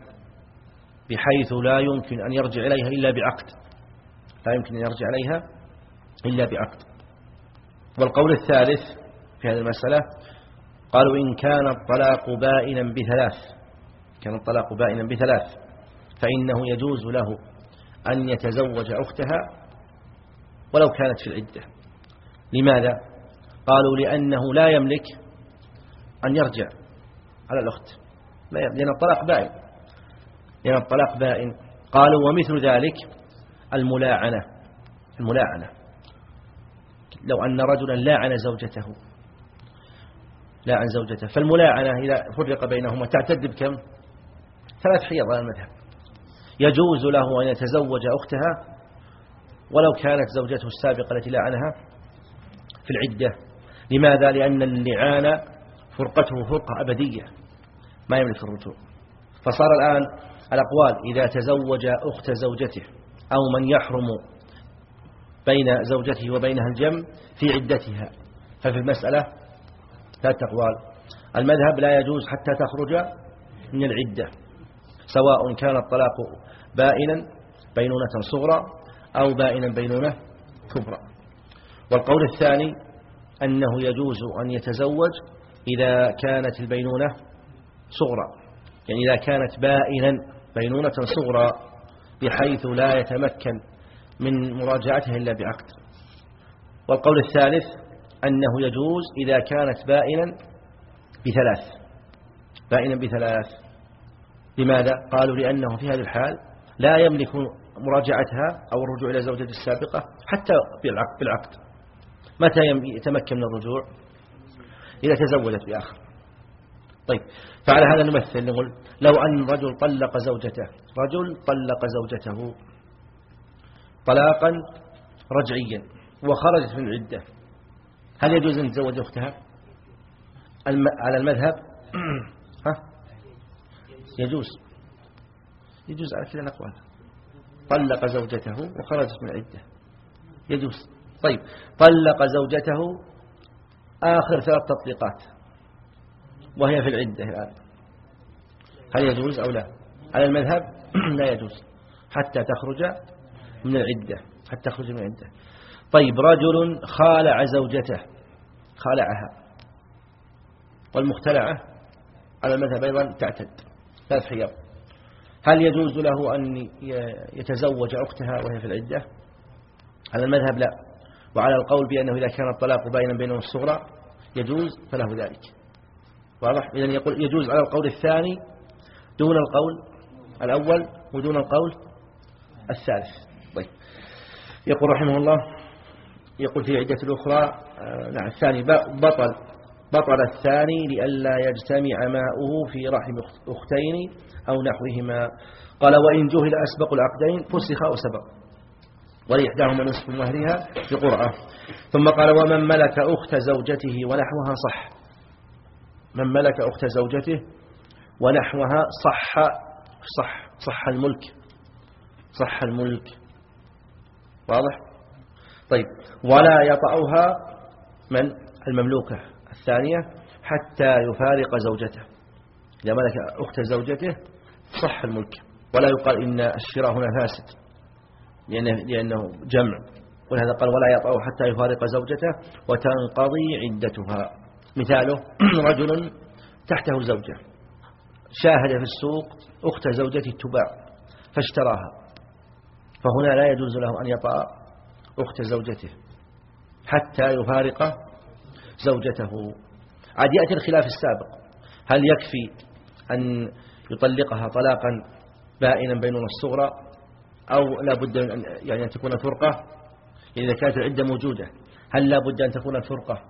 Speaker 1: بحيث لا يمكن أن يرجع إليها إلا بعقد. لا يمكن أن يرجع إليها إلا بعقد. والقول الثالث في هذه المسألة قالوا إن كان الطلاق بائنا بثلاث. كان الطلاق بائنا بثلاث فإنه يجوز له أن يتزوج أختها ولو كانت في العدة. لماذا؟ قالوا لأنه لا يملك أن يرجع على الأخت. لأن الطلاق بائن. لأن الطلاق بائن. قالوا ومثل ذلك الملاعنة. الملاعنة. لو أن رجلا لاعن زوجته. لاعن زوجته. فالملاعنة إذا فرق بينهما تعتد بكم؟ ثلاث حيض على المذهب. يجوز له أن يتزوج أختها ولو كانت زوجته السابقة التي لعنها في العدة. لماذا؟ لأن اللعان فرقته فرقة أبدية ما يملك الرجوع. فصار الآن الأقوال إذا تزوج أخت زوجته أو من يحرم بين زوجته وبينها الجم في عدتها. ففي المسألة ثلاث أقوال. المذهب لا يجوز حتى تخرج من العدة سواء كان الطلاق بائنا بينونة صغرى أو بائنا بينونة كبرى. والقول الثاني أنه يجوز أن يتزوج إذا كانت البينونة صغرى. يعني إذا كانت بائنا بينونة صغرى بحيث لا يتمكن من مراجعتها إلا بعقد والقول الثالث أنه يجوز إذا كانت بائنا بثلاث. بائنا بثلاث. لماذا؟ قالوا لأنه في هذه الحال لا يملك مراجعتها أو الرجوع إلى زوجته السابقة حتى بالعقد. متى يتمكن من الرجوع؟ إذا تزوجت بآخر. طيب فعلى هذا نمثل نقول لو أن رجل طلق زوجته رجل طلق زوجته طلاقا رجعيا وخرجت من العدة هل يجوز أن تزوج أختها؟ على المذهب؟ *clears throat* ها؟ يجوز. يجوز على كلا الأقوال طلق زوجته وخرجت من العدة يجوز. طيب طلق زوجته آخر ثلاث تطليقات. وهي في العدة الآن. هل يجوز أو لا؟ على المذهب *clears throat* لا يجوز. حتى تخرج من العدة. حتى تخرج من العدة. طيب رجل خالع زوجته خالعها. والمختلعة على المذهب أيضا تعتد. ثلاث حيض هل يجوز له أن يتزوج أختها وهي في العدة؟ على المذهب لا. وعلى القول بأنه إذا كان الطلاق باينا بينهم الصغرى يجوز فله ذلك. واضح؟ إذن يقول يجوز على القول الثاني دون القول الأول ودون القول الثالث. طيب. يقول رحمه الله يقول في عدة الأخرى آه، نعم الثاني بطل بطل الثاني لئلا يجتمع ماؤه في رحم أختين أو نحوهما. قال وإن جهل أسبق العقدين فسخ وسبق. ولإحداهما نصف مهرها بقرعة ثم قال ومن ملك أخت زوجته ونحوها صح. من ملك أخت زوجته ونحوها صح. صح. صح الملك. صح الملك. واضح؟ طيب. ولا يطأها من؟ المملوكة الثانية حتى يفارق زوجته. إذا ملك أخت زوجته صح الملك. ولا يقال إن الشراء هنا فاسد. لأنه, لأنه جمع. ولهذا قال ولا يطأ حتى يفارق زوجته وتنقضي عدتها. مثاله *clears throat* رجل تحته زوجة. شاهد في السوق أخت زوجته تباع فاشتراها. فهنا لا يجوز له أن يطأ أخت زوجته حتى يفارق زوجته. عاد يأتي الخلاف السابق. هل يكفي أن يطلقها طلاقا بائنا بيننا الصغرى؟ أو لا بد يعني أن تكون فرقة إذا كانت العدة موجودة هل لا بد أن تكون الفرقة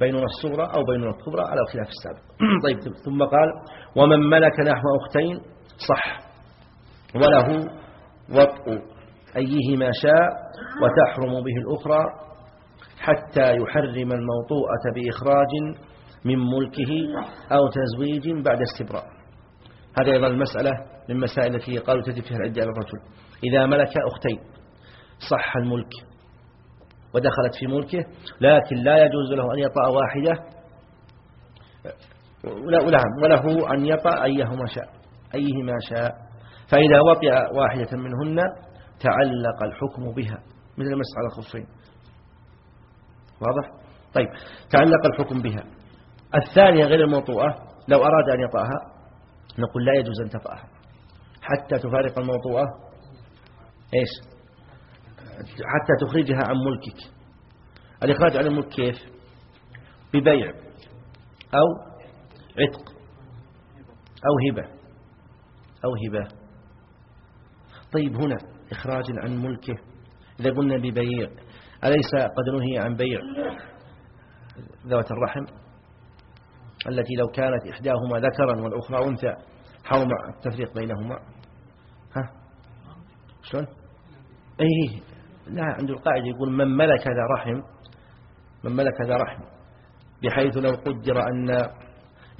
Speaker 1: بيننا الصغرى أو بيننا الكبرى؟ على الخلاف السابق. *clears throat* طيب ثم قال ومن ملك نحو أختين صح وله وطء أيهما شاء وتحرم به الأخرى حتى يحرم الموطوءة بإخراج من ملكه أو تزويج بعد استبراء. هذا أيضا المسألة من مسائل التي قالوا تجد فيها العدة على الرجل إذا ملك أختين صح الملك ودخلت في ملكه لكن لا يجوز له أن يطأ واحدة وله أن يطأ أيهما شاء أيهما شاء. فإذا وطئ واحدة منهن تعلق الحكم بها مثل مسح على الخفين واضح؟ طيب تعلق الحكم بها. الثانية غير الموطوءة لو أراد أن يطأها نقول لا يجوز أن تطأها حتى تفارق الموطوءة إيش؟ حتى تخرجها عن ملكك. الإخراج عن الملك كيف؟ ببيع أو عتق أو هبة. أو هبة. طيب هنا إخراج عن ملكه. إذا قلنا ببيع أليس قد نهي عن بيع ذوات الرحم؟ التي لو كانت إحداهما ذكرا والأخرى أنثى حرم التفريق بينهما. ها؟ شلون؟ أي لا عند القاعدة يقول من ملك ذا رحم من ملك ذا رحم بحيث لو قدر أن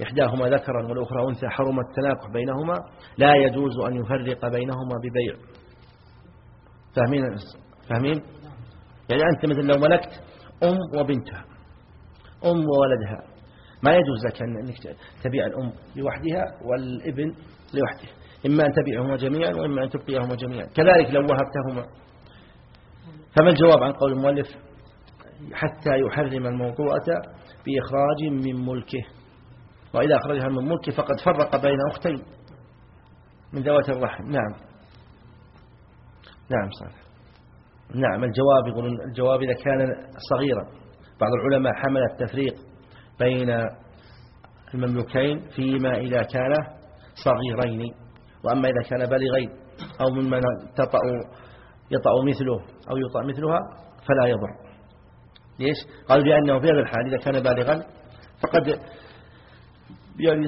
Speaker 1: إحداهما ذكرا والأخرى أنثى حرم التناكح بينهما لا يجوز أن يفرق بينهما ببيع. فاهمين؟ فاهمين؟ يعني أنت مثل لو ملكت أم وبنتها أم وولدها ما يجوز لك أنك تبيع الأم لوحدها والابن لوحده إما أن تبيعهما جميعا وإما أن تبقيهما جميعا. كذلك لو وهبتهما. فما الجواب عن قول المؤلف؟ حتى يحرم الموضوعة بإخراج من ملكه. وإذا أخرجها من ملكه فقد فرق بين أختين. من ذوات الرحم. نعم. نعم صحيح. نعم الجواب يقول الجواب إذا كان صغيرا. بعض العلماء حمل التفريق بين المملوكين فيما إذا كان صغيرين. وأما إذا كان بالغين أو ممن تطأ يطأ مثله أو يطأ مثلها فلا يضر ليش؟ قالوا لأنه في هذا الحال إذا كان بالغا فقد يعني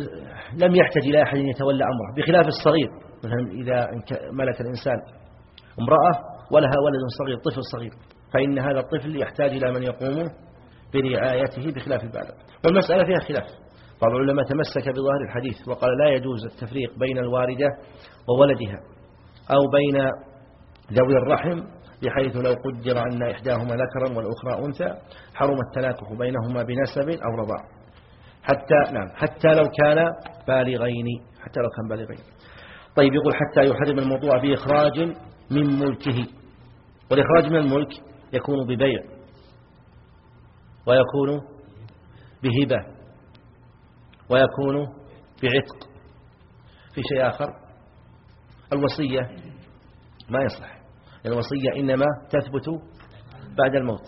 Speaker 1: لم يحتاج إلى أحد يتولى أمره بخلاف الصغير. مثلا إذا ملك الإنسان امرأة ولها ولد صغير طفل صغير فإن هذا الطفل يحتاج إلى من يقوم برعايته بخلاف البالغ. والمسألة فيها خلاف. بعض العلماء تمسك بظاهر الحديث وقال لا يجوز التفريق بين الواردة وولدها أو بين ذوي الرحم بحيث لو قدر أن إحداهما ذكرا والأخرى أنثى حرم التلاكف بينهما بنسب أو رضاع حتى نعم حتى لو كان بالغين حتى لو كان بالغين. طيب يقول حتى يحرم الموضوع بإخراج من ملكه. والإخراج من الملك يكون ببيع ويكون بهبة ويكون بعتق. في شيء آخر؟ الوصية ما يصلح. الوصية إنما تثبت بعد الموت.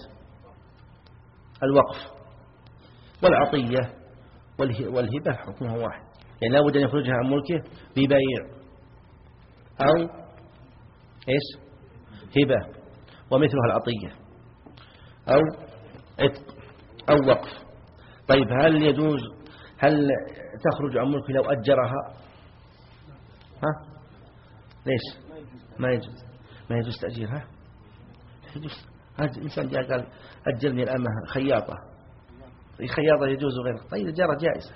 Speaker 1: الوقف والعطية والهبة حكمها واحد. يعني لا بد أن يخرجها عن ملكه ببيع أو إيش؟ هبة. ومثلها العطية أو عتق أو وقف. طيب هل يجوز هل تخرج عن ملكه لو أجرها؟ ها؟ ليش؟ ما يجوز. ما يجوز تأجيرها يجوز. هذا الإنسان جاء قال أجرني الأمة خياطة. خياطة يجوز غير طيب الإجارة جائزة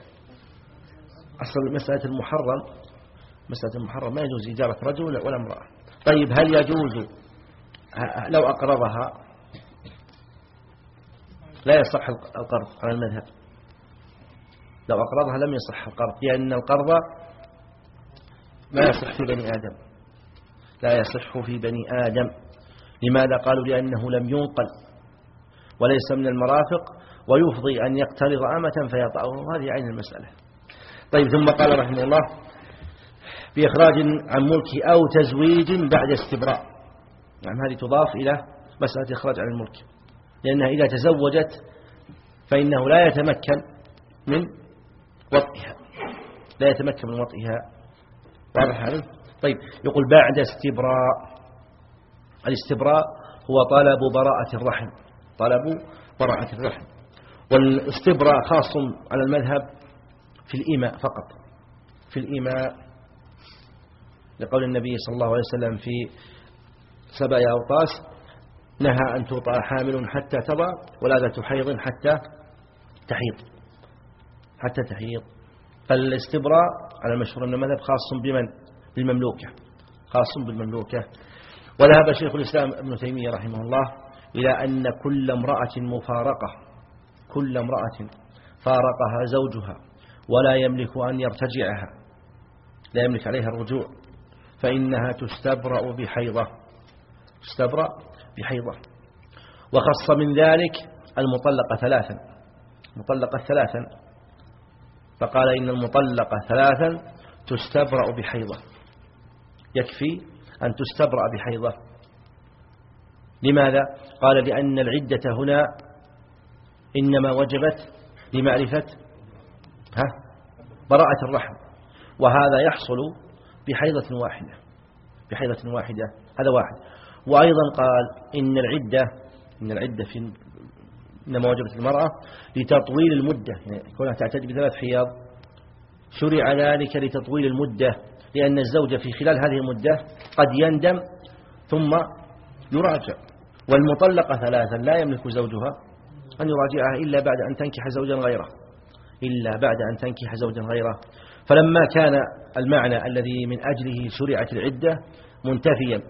Speaker 1: أصل مسألة المحرم مسألة المحرم ما يجوز إجارة رجل ولا امرأة. طيب هل يجوز؟ لو أقرضها لا يصح القرض على المذهب. لو أقرضها لم يصح القرض لأن القرض لا يصح في بني آدم. لا يصح في بني آدم. لماذا قالوا لأنه لم ينقل؟ وليس من المرافق ويفضي أن يقترض أمة فيطأه هذه عين المسألة. طيب ثم قال رحمه الله بإخراج عن ملكه أو تزويج بعد استبراء. يعني هذه تضاف إلى مسألة إخراج عن الملك. لأنها إذا تزوجت فإنه لا يتمكن من وطئها. لا يتمكن من وطئها. واضح هذا؟ طيب يقول بعد استبراء الاستبراء هو طلب براءة الرحم طلب براءة الرحم. والاستبراء خاص على المذهب في الإيماء فقط في الإيماء لقول النبي صلى الله عليه وسلم في سبع أوطاس نهى أن توطأ حامل حتى تضع ولا ذات حيض حتى تحيض حتى تحيض. فالاستبراء على المشهور من المذهب خاص بمن؟ بالمملوكة خاص بالمملوكة. وذهب شيخ الإسلام ابن تيمية رحمه الله إلى أن كل امرأة مفارقة كل امرأة فارقها زوجها ولا يملك أن يرتجعها لا يملك عليها الرجوع فإنها تستبرأ بحيضة تستبرأ بحيضة. وخص من ذلك المطلقة ثلاثا مطلقة ثلاثا. فقال إن المطلقة ثلاثا تستبرأ بحيضة. يكفي أن تستبرأ بحيضة. لماذا؟ قال لأن العدة هنا إنما وجبت لمعرفة ها؟ براءة الرحم. وهذا يحصل بحيضة واحدة بحيضة واحدة هذا واحد. وأيضا قال إن العدة إن العدة في إنما وجبت المرأة لتطويل المدة. يعني كونها تعتد بثلاث حياض شرع ذلك لتطويل المدة. لأن الزوج في خلال هذه المدة قد يندم ثم يراجع. والمطلقة ثلاثا لا يملك زوجها أن يراجعها إلا بعد أن تنكح زوجا غيره. إلا بعد أن تنكح زوجا غيره. فلما كان المعنى الذي من أجله شرعت العدة منتفيا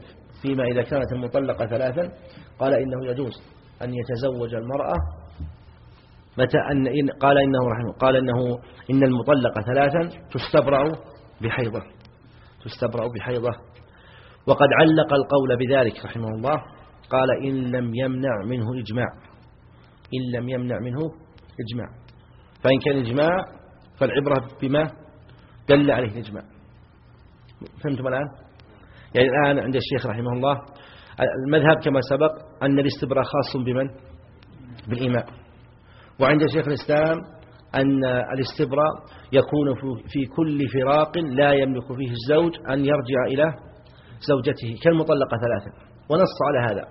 Speaker 1: فيما إذا كانت المطلقة ثلاثا قال إنه يجوز أن يتزوج المرأة. متى أن إن قال إنه رحمه قال إنه إن المطلقة ثلاثا تستبرأ بحيضة. تستبرأ بحيضة. وقد علق القول بذلك رحمه الله. قال إن لم يمنع منه إجماع. إن لم يمنع منه إجماع. فإن كان إجماع فالعبرة بما دل عليه الإجماع. فهمتم الآن؟ يعني الآن عند الشيخ رحمه الله المذهب كما سبق أن الاستبراء خاص بمن؟ بالإيماء وعند شيخ الإسلام أن الاستبراء يكون في كل فراق لا يملك فيه الزوج أن يرجع إلى زوجته كالمطلقة ثلاثة ونص على هذا.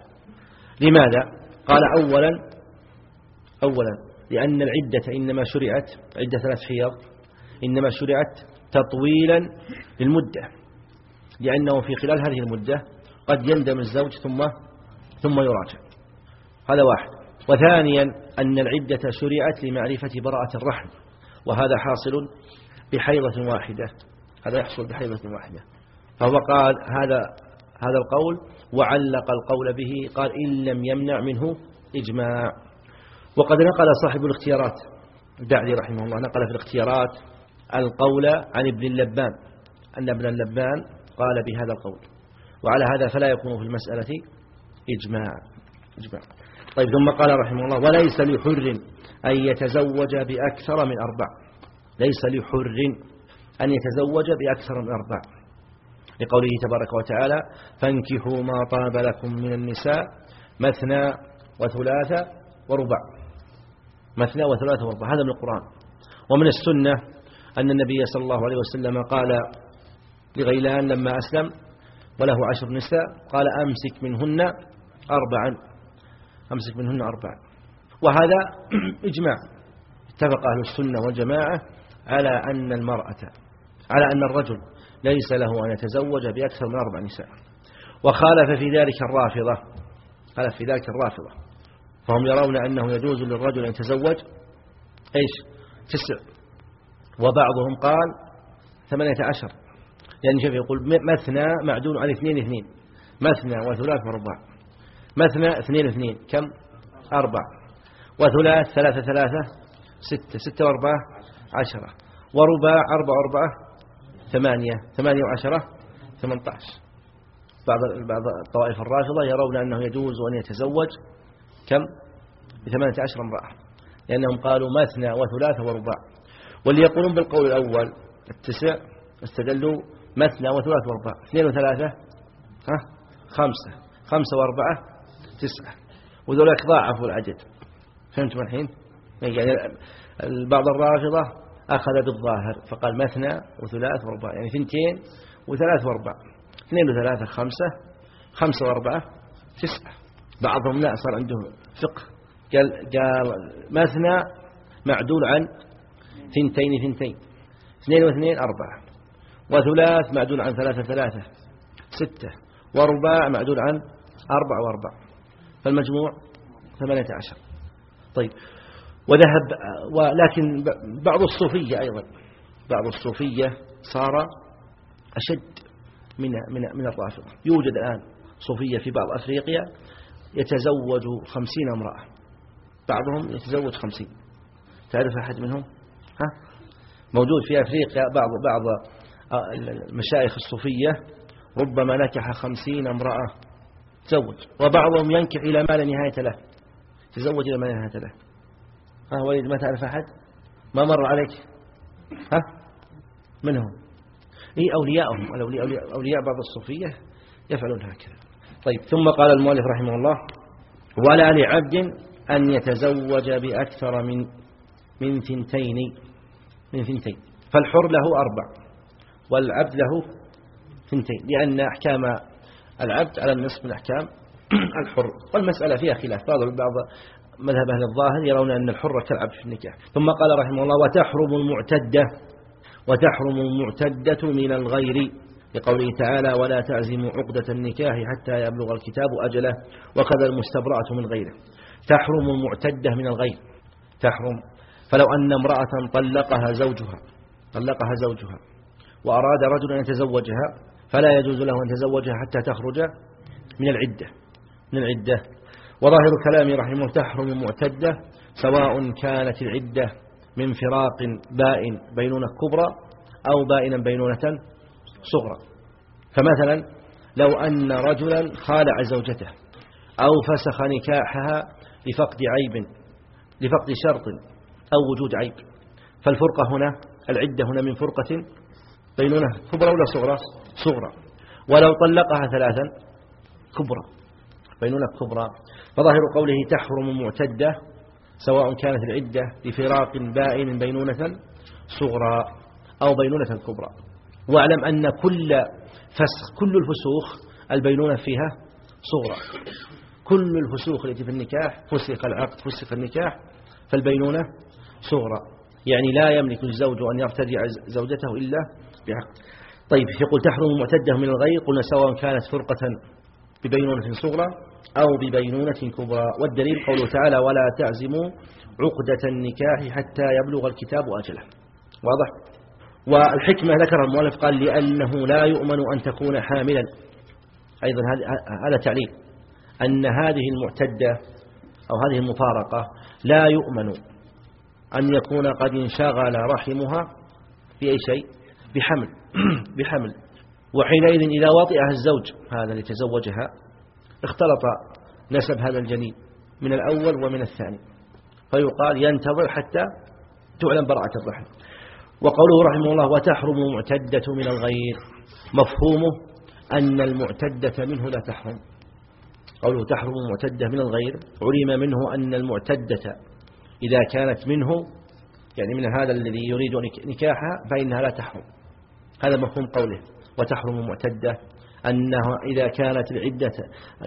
Speaker 1: لماذا؟ قال أولا أولا لأن العدة إنما شرعت عدة ثلاث حيض إنما شرعت تطويلا للمدة لأنه في خلال هذه المدة قد يندم الزوج ثم ثم يراجع. هذا واحد. وثانيا أن العدة شرعت لمعرفة براءة الرحم وهذا حاصل بحيضة واحدة. هذا يحصل بحيضة واحدة. فهو قال هذا هذا القول وعلق القول به قال إن لم يمنع منه إجماع. وقد نقل صاحب الاختيارات الدعلي رحمه الله نقل في الاختيارات القول عن ابن اللبان. أن ابن اللبان قال بهذا القول. وعلى هذا فلا يكون في المسألة إجماع. إجماع. طيب ثم قال رحمه الله وليس لحر أن يتزوج بأكثر من أربع. ليس لحر أن يتزوج بأكثر من أربع. لقوله تبارك وتعالى فانكحوا ما طاب لكم من النساء مثنى وثلاثة وربع. مثنى وثلاثة وربع هذا من القرآن. ومن السنة أن النبي صلى الله عليه وسلم قال لغيلان لما أسلم وله عشر نساء. قال أمسك منهن أربعا. أمسك منهن أربعا وهذا *clears throat* إجماع. اتفق أهل السنة والجماعة على أن المرأة على أن الرجل ليس له أن يتزوج بأكثر من أربع نساء. وخالف في ذلك الرافضة خالف في ذلك الرافضة. فهم يرون أنه يجوز للرجل أن يتزوج إيش؟ تسع. وبعضهم قال ثمانية عشر. لأن شوف يقول مثنى معدول عن اثنين اثنين. مثنى وثلاث ورباع. مثنى اثنين اثنين. كم؟ أربع وثلاث ثلاثة ثلاثة ستة. ستة وأربعة عشرة. ورباع أربع وأربعة ثمانية. ثمانية وعشرة ثمانية بعض بعض الطوائف الرافضة يرون أنه يجوز أن يتزوج كم؟ بثمانية عشر امرأة. لأنهم قالوا مثنى وثلاثة ورباع واللي يقولون بالقول الأول التسع استدلوا مثنى وثلاث واربعة اثنين وثلاثة ها؟ خمسة. خمسة وأربعة تسعة. وذولاك ضاعفوا العدد فهمتم الحين؟ يعني بعض الرافضة أخذ بالظاهر فقال مثنى وثلاث ورباع يعني ثنتين وثلاث واربع اثنين وثلاثة خمسة خمسة وأربعة تسعة. بعضهم لا صار عندهم فقه. قال, قال مثنى معدول عن ثنتين ثنتين. اثنين واثنين أربعة. وثلاث معدول عن ثلاثة ثلاثة. ستة. ورباع معدول عن أربع وأربع فالمجموع ثمانية عشر. طيب وذهب ولكن بعض الصوفية أيضا بعض الصوفية صار أشد من من من الرافضة. يوجد الآن صوفية في بعض أفريقيا يتزوج خمسين امرأة. بعضهم يتزوج خمسين. تعرف أحد منهم؟ ها؟ موجود في أفريقيا بعض بعض المشايخ الصوفية ربما نكح خمسين امرأة. تزوج. وبعضهم ينكح إلى ما لا نهاية له. تزوج إلى ما لا نهاية له. ها وليد ما تعرف أحد؟ ما مر عليك؟ ها؟ منهم. إيه أولياءهم الأولياء أولياء بعض الصوفية يفعلون هكذا. طيب ثم قال المؤلف رحمه الله ولا لعبد أن يتزوج بأكثر من من ثنتين من ثنتين. فالحر له أربع والعبد له ثنتين لأن أحكام العبد على النصف من أحكام *clears throat* الحر. والمسألة فيها خلاف. بعض بعض مذهب أهل الظاهر يرون أن الحر كالعبد في النكاح. ثم قال رحمه الله وتحرم المعتدة وتحرم المعتدة من الغير لقوله تعالى ولا تعزموا عقدة النكاح حتى يبلغ الكتاب أجله وكذا المستبرأة من غيره. تحرم المعتدة من الغير. تحرم. فلو أن امرأة طلقها زوجها طلقها زوجها وأراد رجل أن يتزوجها فلا يجوز له أن يتزوجها حتى تخرج من العدة. من العدة. وظاهر كلامي رحمه تحرم المعتدة سواء كانت العدة من فراق بائن بينونة كبرى أو بائنا بينونة صغرى. فمثلا لو أن رجلا خالع زوجته أو فسخ نكاحها لفقد عيب لفقد شرط أو وجود عيب. فالفرقة هنا العدة هنا من فرقة بينونة كبرى ولا صغرى؟ صغرى. ولو طلقها ثلاثا كبرى. بينونة كبرى. فظاهر قوله تحرم معتدة سواء كانت العدة لفراق بائن بينونة صغرى أو بينونة كبرى. واعلم أن كل فسخ كل الفسوخ البينونة فيها صغرى. كل الفسوخ التي في النكاح فسخ العقد فسخ النكاح فالبينونة صغرى. يعني لا يملك الزوج أن يرتدع زوجته إلا بعقد طيب يقول تحرم معتدة من الغير؟ قلنا سواء كانت فرقة ببينونة صغرى أو ببينونة كبرى. والدليل قوله تعالى ولا تعزموا عقدة النكاح حتى يبلغ الكتاب أجله. واضح؟ والحكمة ذكر المؤلف قال لأنه لا يؤمن أن تكون حاملا. أيضا هذا تعليل. أن هذه المعتدة أو هذه المفارقة لا يؤمن أن يكون قد انشغل رحمها بأي شيء. بحمل. *clears throat* بحمل. وحينئذ إذا وطئها الزوج هذا اللي تزوجها اختلط نسب هذا الجنين من الأول ومن الثاني. فيقال ينتظر حتى تعلم براءة الرحم. وقوله رحمه الله وتحرم معتدة من الغير مفهومه أن المعتدة منه لا تحرم. قوله تحرم معتدة من الغير علم منه أن المعتدة إذا كانت منه يعني من هذا الذي يريد نكاحها فإنها لا تحرم. هذا مفهوم قوله وتحرم معتدة أنه إذا كانت العدة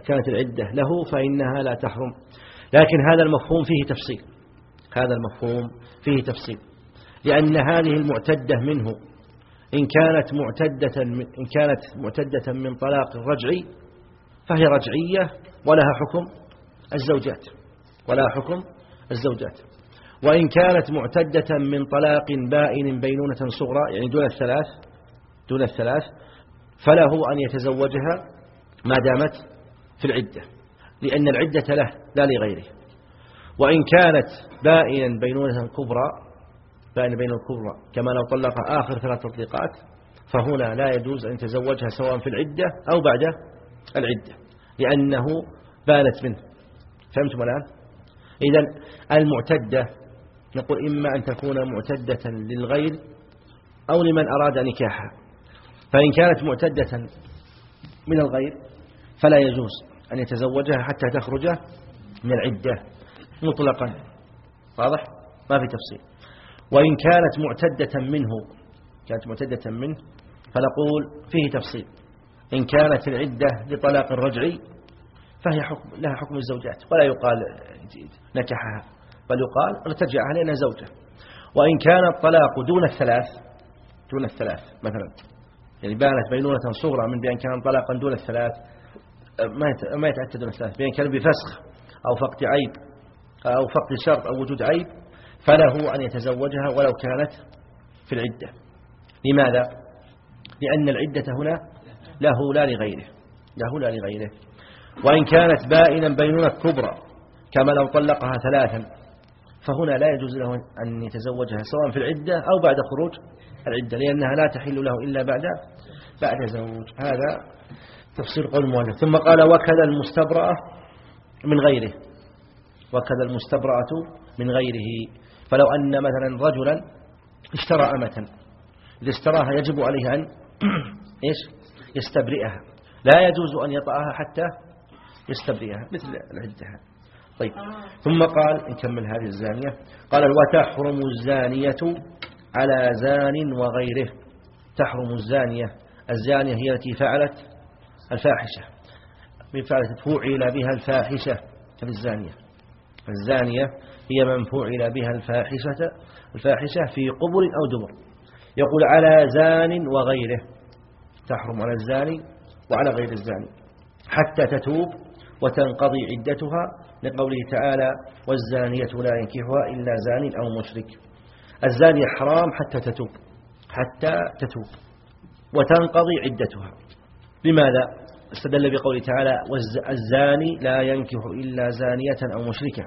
Speaker 1: كانت العدة له فإنها لا تحرم. لكن هذا المفهوم فيه تفصيل. هذا المفهوم فيه تفصيل. لأن هذه المعتدة منه. إن كانت معتدة إن كانت معتدة من طلاق رجعي فهي رجعية ولها حكم الزوجات. ولها حكم الزوجات. وإن كانت معتدة من طلاق بائن بينونة صغرى يعني دون الثلاث دون الثلاث فله أن يتزوجها ما دامت في العدة لأن العدة له لا لغيره. وإن كانت بائنا بينونة كبرى بائن بين الكبرى كما لو طلق آخر ثلاث تطليقات فهنا لا يجوز أن يتزوجها سواء في العدة أو بعد العدة لأنه بانت منه. فهمتم الآن؟ إذا المعتدة نقول إما أن تكون معتدة للغير أو لمن أراد نكاحها. فإن كانت معتدة من الغير فلا يجوز أن يتزوجها حتى تخرج من العدة مطلقا. واضح؟ ما في تفصيل. وإن كانت معتدة منه كانت معتدة منه فنقول فيه تفصيل. إن كانت العدة لطلاق الرجعي فهي حكم لها حكم الزوجات ولا يقال نكحها بل يقال ارتجعها لأنها زوجة. وإن كان الطلاق دون الثلاث دون الثلاث مثلا. يعني بانت بينونة صغرى من بأن كان طلاقا دون الثلاث ما يتأتى دون الثلاث بأن كان بفسخ أو فقد عيب أو فقد شرط أو وجود عيب فله أن يتزوجها ولو كانت في العدة لماذا؟ لأن العدة هنا له لا لغيره له لا لغيره وإن كانت بائنا بينونة كبرى كما لو طلقها ثلاثا فهنا لا يجوز له أن يتزوجها سواء في العدة أو بعد خروج العدة لأنها لا تحل له إلا بعد بعد زوج. هذا تفسير قول المؤلف. ثم قال وكذا المستبرأة من غيره. وكذا المستبرأة من غيره. فلو أن مثلا رجلا اشترى أمة إذا اشتراها يجب عليه أن *clears throat* إيش؟ يستبرئها. لا يجوز أن يطأها حتى يستبرئها مثل العدة. طيب. ثم قال نكمل هذه الزانية. قال وتحرم الزانية على زان وغيره. تحرم الزانية. الزانية هي التي فعلت الفاحشة. من فعلت فعل بها الفاحشة الزانية. الزانية هي من فعل بها الفاحشة الفاحشة في قبر أو دبر. يقول على زان وغيره. تحرم على الزاني وعلى غير الزاني. حتى تتوب وتنقضي عدتها لقوله تعالى والزانية لا ينكحها إلا زان أو مشرك. الزانية حرام حتى تتوب حتى تتوب وتنقضي عدتها. لماذا؟ استدل بقوله تعالى الزاني لا ينكح إلا زانية أو مشركة.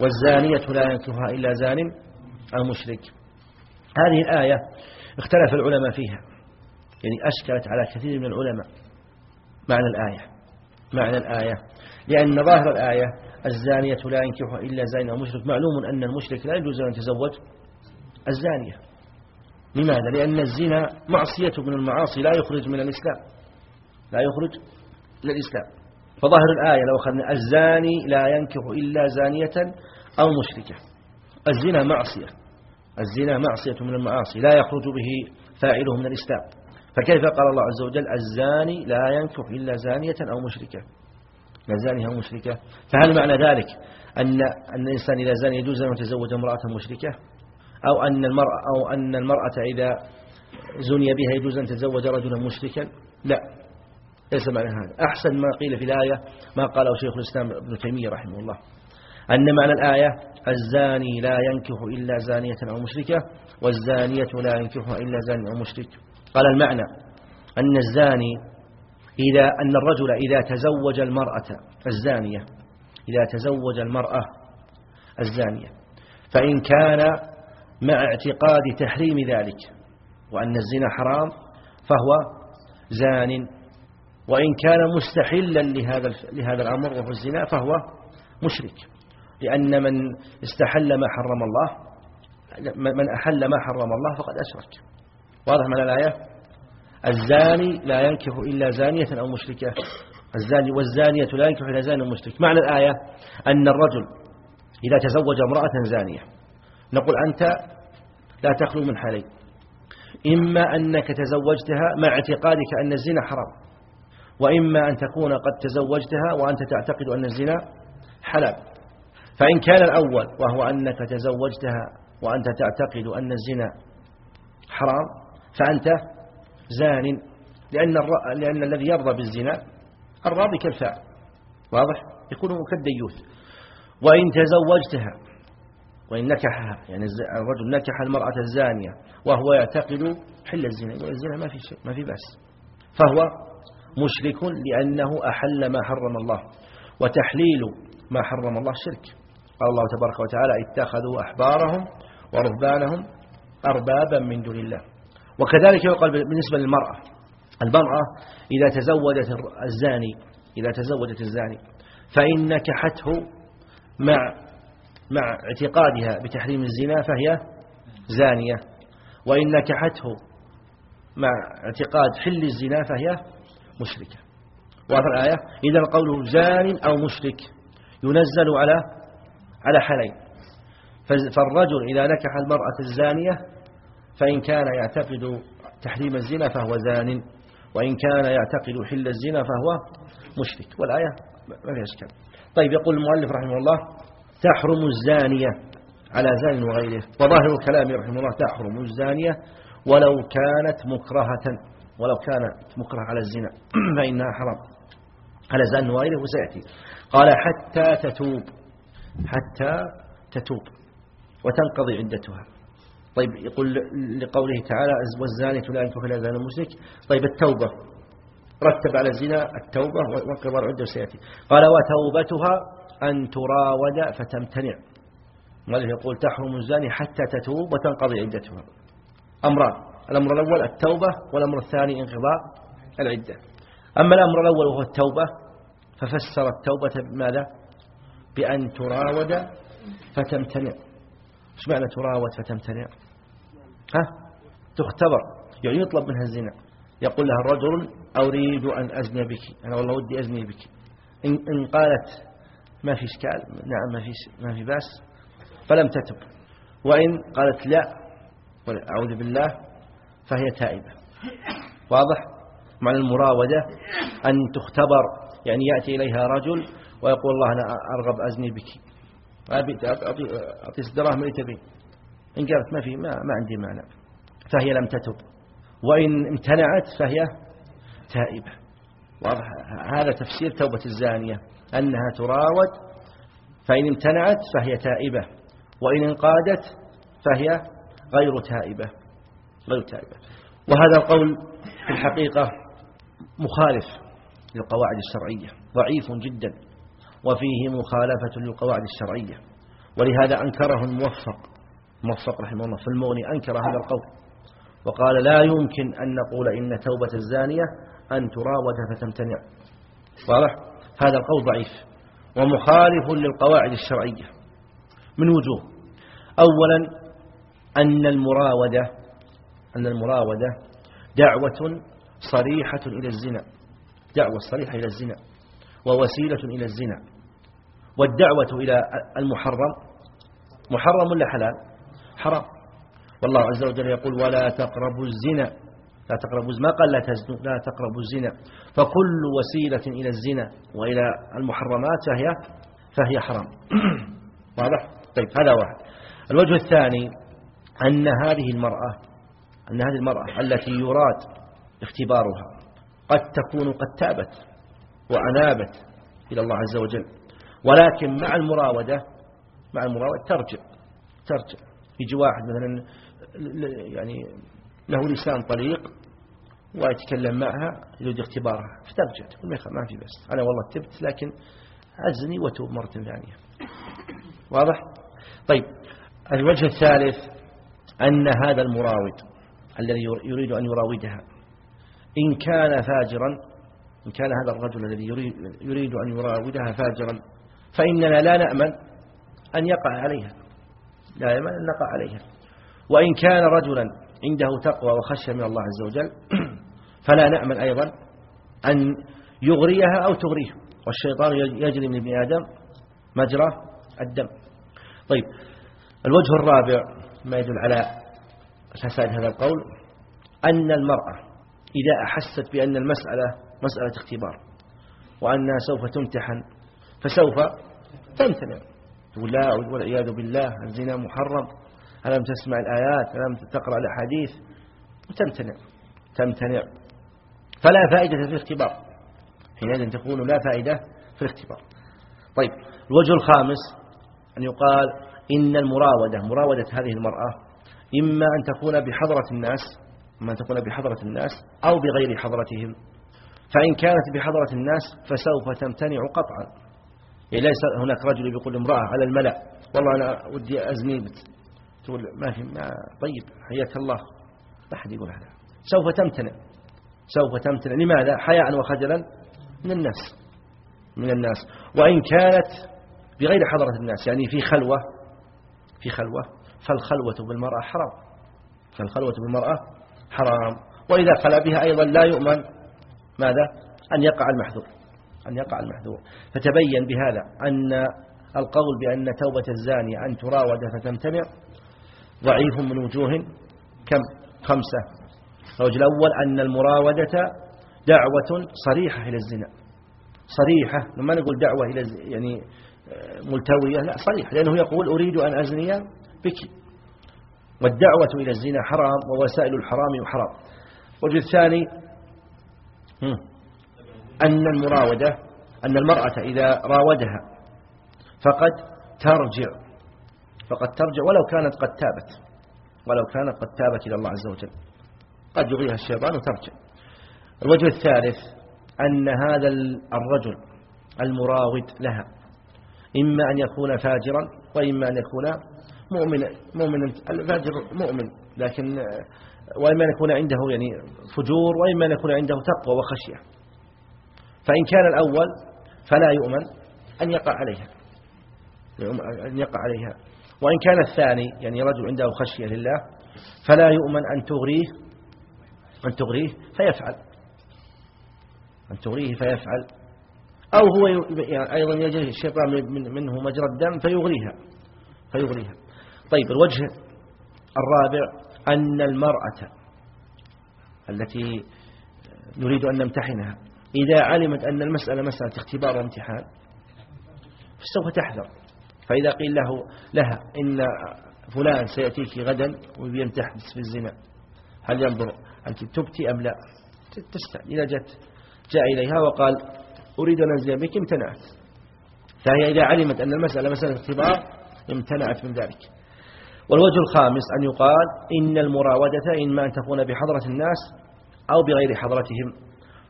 Speaker 1: والزانية لا ينكحها إلا زان أو مشرك. هذه الآية اختلف العلماء فيها. يعني أشكلت على كثير من العلماء معنى الآية معنى الآية. لأن ظاهر الآية الزانية لا ينكحها إلا زان أو مشرك. معلوم أن المشرك لا يجوز أن يتزوج الزانية. لماذا؟ لأن الزنا معصية من المعاصي لا يخرج من الإسلام. لا يخرج من الإسلام فظاهر الآية لو أخذنا الزاني لا ينكح إلا زانية أو مشركة. الزنا معصية. الزنا معصية من المعاصي لا يخرج به فاعله من الإسلام. فكيف قال الله عز وجل الزاني لا ينكح إلا زانية أو مشركة؟ لا أو مشركة. فهل معنى ذلك أن أن الإنسان إذا زاني يجوز أن يتزوج امرأة مشركة؟ أو أن المرأة أو أن المرأة إذا زني بها يجوز أن تتزوج رجلا مشركا؟ لا. ليس معنى هذا. أحسن ما قيل في الآية ما قاله شيخ الإسلام ابن تيمية رحمه الله. أن معنى الآية الزاني لا ينكح إلا زانية أو مشركة والزانية لا ينكحها إلا زاني أو مشرك. قال المعنى أن الزاني إذا أن الرجل إذا تزوج المرأة الزانية إذا تزوج المرأة الزانية فإن كان مع اعتقاد تحريم ذلك وأن الزنا حرام فهو زان وإن كان مستحلا لهذا لهذا الأمر وهو الزنا فهو مشرك لأن من استحل ما حرم الله من أحل ما حرم الله فقد أشرك. واضح من الآية؟ الزاني لا ينكح إلا زانية أو مشركة. الزاني والزانية لا ينكح إلا زانية أو مشرك. معنى الآية أن الرجل إذا تزوج امرأة زانية نقول أنت لا تخلو من حالين. إما أنك تزوجتها مع اعتقادك أن الزنا حرام وإما أن تكون قد تزوجتها وأنت تعتقد أن الزنا حلال. فإن كان الأول وهو أنك تزوجتها وأنت تعتقد أن الزنا حرام فأنت زان لأن, لأن الذي يرضى بالزنا الراضي كالفاعل. واضح؟ يكون كالديوث. وإن تزوجتها وإن نكحها يعني الرجل نكح المرأة الزانية وهو يعتقد حل الزنا الزنا ما في شيء ما في بأس. فهو مشرك لأنه أحل ما حرم الله وتحليل ما حرم الله شرك. قال الله تبارك وتعالى اتخذوا أحبارهم ورهبانهم أربابا من دون الله. وكذلك يقال بالنسبة للمرأة المرأة إذا تزوجت الزاني إذا تزوجت الزاني فإن نكحته مع مع اعتقادها بتحريم الزنا فهي زانية وإن نكحته مع اعتقاد حل الزنا فهي مشركة. وهذا الآية إذا قوله زان أو مشرك ينزل على على حالين. فالرجل إذا نكح المرأة الزانية فإن كان يعتقد تحريم الزنا فهو زان وإن كان يعتقد حل الزنا فهو مشرك. والآية ما فيها إشكال. طيب يقول المؤلف رحمه الله تحرم الزانية على زان وغيره. وظاهر الكلام رحمه الله تحرم الزانية ولو كانت مكرهة ولو كانت مكره على الزنا. *clears throat* فإنها حرام. على زان وغيره وسيأتي. قال حتى تتوب حتى تتوب وتنقضي عدتها. طيب يقول لقوله تعالى والزانية لا ينكح إلا زان المشرك طيب التوبة. رتب على الزنا التوبة وانقضاء العدة وسيأتي قال وتوبتها أن تراود فتمتنع. مالك يقول تحرم الزاني حتى تتوب وتنقضي عدتها. أمران الأمر الأول التوبة والأمر الثاني انقضاء العدة. أما الأمر الأول وهو التوبة ففسر التوبة بماذا؟ بأن تراود فتمتنع. إيش معنى تراود فتمتنع؟ ها؟ تختبر. يعني يطلب منها الزنا. يقول لها الرجل أريد أن أزني بك. أنا والله ودي أزني بك. إن, قالت ما في إشكال نعم ما في ما في بأس فلم تتب. وإن قالت لا أعوذ بالله فهي تائبة. واضح؟ معنى المراودة أن تختبر. يعني يأتي إليها رجل ويقول الله أنا أرغب أزني بك. أعطي الدراهم اللي تبين. إن قالت ما في ما, ما عندي مانع. فهي لم تتب. وإن امتنعت فهي تائبة. واضح؟ هذا تفسير توبة الزانية أنها تراود فإن امتنعت فهي تائبة. وإن انقادت فهي غير تائبة. غير تائبة. وهذا القول في الحقيقة مخالف للقواعد الشرعية. ضعيف جدا. وفيه مخالفة للقواعد الشرعية. ولهذا أنكره الموفق. موفق رحمه الله في المغني أنكر هذا القول. وقال لا يمكن أن نقول إن توبة الزانية أن تراود فتمتنع. واضح؟ هذا القول ضعيف ومخالف للقواعد الشرعية من وجوه. أولا أن المراودة أن المراودة دعوة صريحة إلى الزنا. دعوة صريحة إلى الزنا ووسيلة إلى الزنا. والدعوة إلى المحرم محرم ولا حلال؟ حرام. والله عز وجل يقول ولا تقربوا الزنا. لا تقربوا ما قال لا تزنوا لا تقربوا الزنا. فكل وسيلة إلى الزنا وإلى المحرمات فهي فهي حرام. *clears throat* واضح؟ طيب هذا واحد. الوجه الثاني أن هذه المرأة أن هذه المرأة التي يراد اختبارها قد تكون قد تابت وأنابت إلى الله عز وجل. ولكن مع المراودة مع المراودة ترجع ترجع. يجي واحد مثلا يعني له لسان طليق ويتكلم معها يريد اختبارها. فترجع تقول ما في بس. أنا والله تبت لكن أزني وتوب مرة ثانية. واضح؟ طيب الوجه الثالث أن هذا المراود الذي يريد أن يراودها إن كان فاجرا إن كان هذا الرجل الذي يريد, يريد أن يراودها فاجرا فإننا لا نأمن أن يقع عليها. أن نقع عليها. وإن كان رجلا عنده تقوى وخشية من الله عز وجل *clears throat* فلا نأمن أيضا أن يغريها أو تغريه. والشيطان يجري من ابن آدم مجرى الدم. طيب الوجه الرابع ما يدل على فساد هذا القول أن المرأة إذا أحست بأن المسألة مسألة اختبار وأنها سوف تمتحن فسوف تمتنع. تقول لا والعياذ بالله الزنا محرم. ألم تسمع الآيات؟ ألم تقرأ الأحاديث؟ وتمتنع تمتنع. فلا فائدة في الاختبار. حينئذ تكون لا فائدة في الاختبار. طيب الوجه الخامس أن يقال إن المراودة مراودة هذه المرأة إما أن تكون بحضرة الناس إما أن تكون بحضرة الناس أو بغير حضرتهم. فإن كانت بحضرة الناس فسوف تمتنع قطعا. يعني ليس هناك رجل يقول امرأة على الملأ. والله أنا ودي أزني تقول ما في ما طيب حياك الله. لا أحد يقول هذا. سوف تمتنع. سوف تمتنع. لماذا؟ حياء وخجلا من الناس. من الناس. وإن كانت بغير حضرة الناس يعني في خلوة في خلوة فالخلوة بالمرأة حرام. فالخلوة بالمرأة حرام. وإذا خلا بها أيضا لا يؤمن. ماذا؟ أن يقع المحذور. أن يقع المحذور. فتبين بهذا أن القول بأن توبة الزانية أن تراود فتمتنع ضعيف من وجوه كم؟ خمسة. الوجه الأول أن المراودة دعوة صريحة إلى الزنا. صريحة. لما نقول دعوة إلى يعني آه، ملتوية. لا صريح لأنه يقول أريد أن أزني بك. والدعوة إلى الزنا حرام ووسائل الحرام حرام. الوجه الثاني أن المراودة أن المرأة إذا راودها فقد ترجع فقد ترجع ولو كانت قد تابت ولو كانت قد تابت إلى الله عز وجل. قد يغيها الشيطان وترجع. الوجه الثالث أن هذا الرجل المراود لها إما أن يكون فاجرا وإما أن يكون مؤمنا مؤمنا الفاجر مؤمن لكن وإما أن يكون عنده يعني فجور وإما أن يكون عنده تقوى وخشية. فإن كان الأول فلا يؤمن أن يقع عليها. أن يقع عليها. وإن كان الثاني يعني رجل عنده خشية لله فلا يؤمن أن تغريه أن تغريه فيفعل. أن تغريه فيفعل. أو هو يعني أيضا يجري الشيطان منه مجرى الدم فيغريها. فيغريها. طيب الوجه الرابع أن المرأة التي نريد أن نمتحنها. إذا علمت أن المسألة مسألة اختبار وامتحان فسوف تحذر. فإذا قيل له لها إن فلان سيأتيك غدا ويمتحن في الزنا هل ينظر أنت تبتي أم لا؟ تستعد. إذا جت جاء إليها وقال أريد أن أنزل بك امتنعت. فهي إذا علمت أن المسألة مسألة اختبار امتنعت من ذلك. والوجه الخامس أن يقال إن المراودة إما أن تكون بحضرة الناس أو بغير حضرتهم.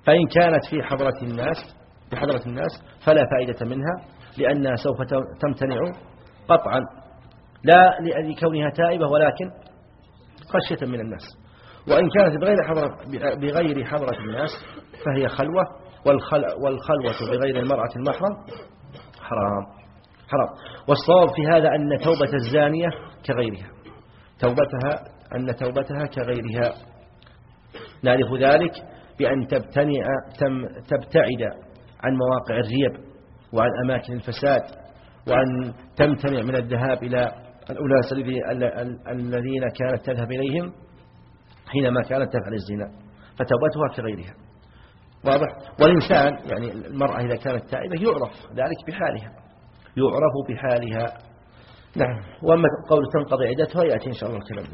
Speaker 1: فإن كانت في حضرة الناس بحضرة الناس فلا فائدة منها لأنها سوف تمتنع قطعا. لا لكونها تائبة ولكن خشية من الناس. وإن كانت بغير حضرة, بغير حضرة الناس فهي خلوة والخلوة بغير المرأة المحرم حرام. حرام. والصواب في هذا أن توبة الزانية كغيرها. توبتها أن توبتها كغيرها. نعرف ذلك بأن تبتنع تبتعد عن مواقع الريب وعن أماكن الفساد وأن تمتنع من الذهاب إلى الأناس الذين كانت تذهب إليهم حينما كانت تفعل الزنا فتوبتها كغيرها واضح؟ والإنسان يعني المرأة إذا كانت تائبة يعرف ذلك بحالها. يعرف بحالها. نعم. وأما قول تنقضي عدتها يأتي إن شاء الله الكلام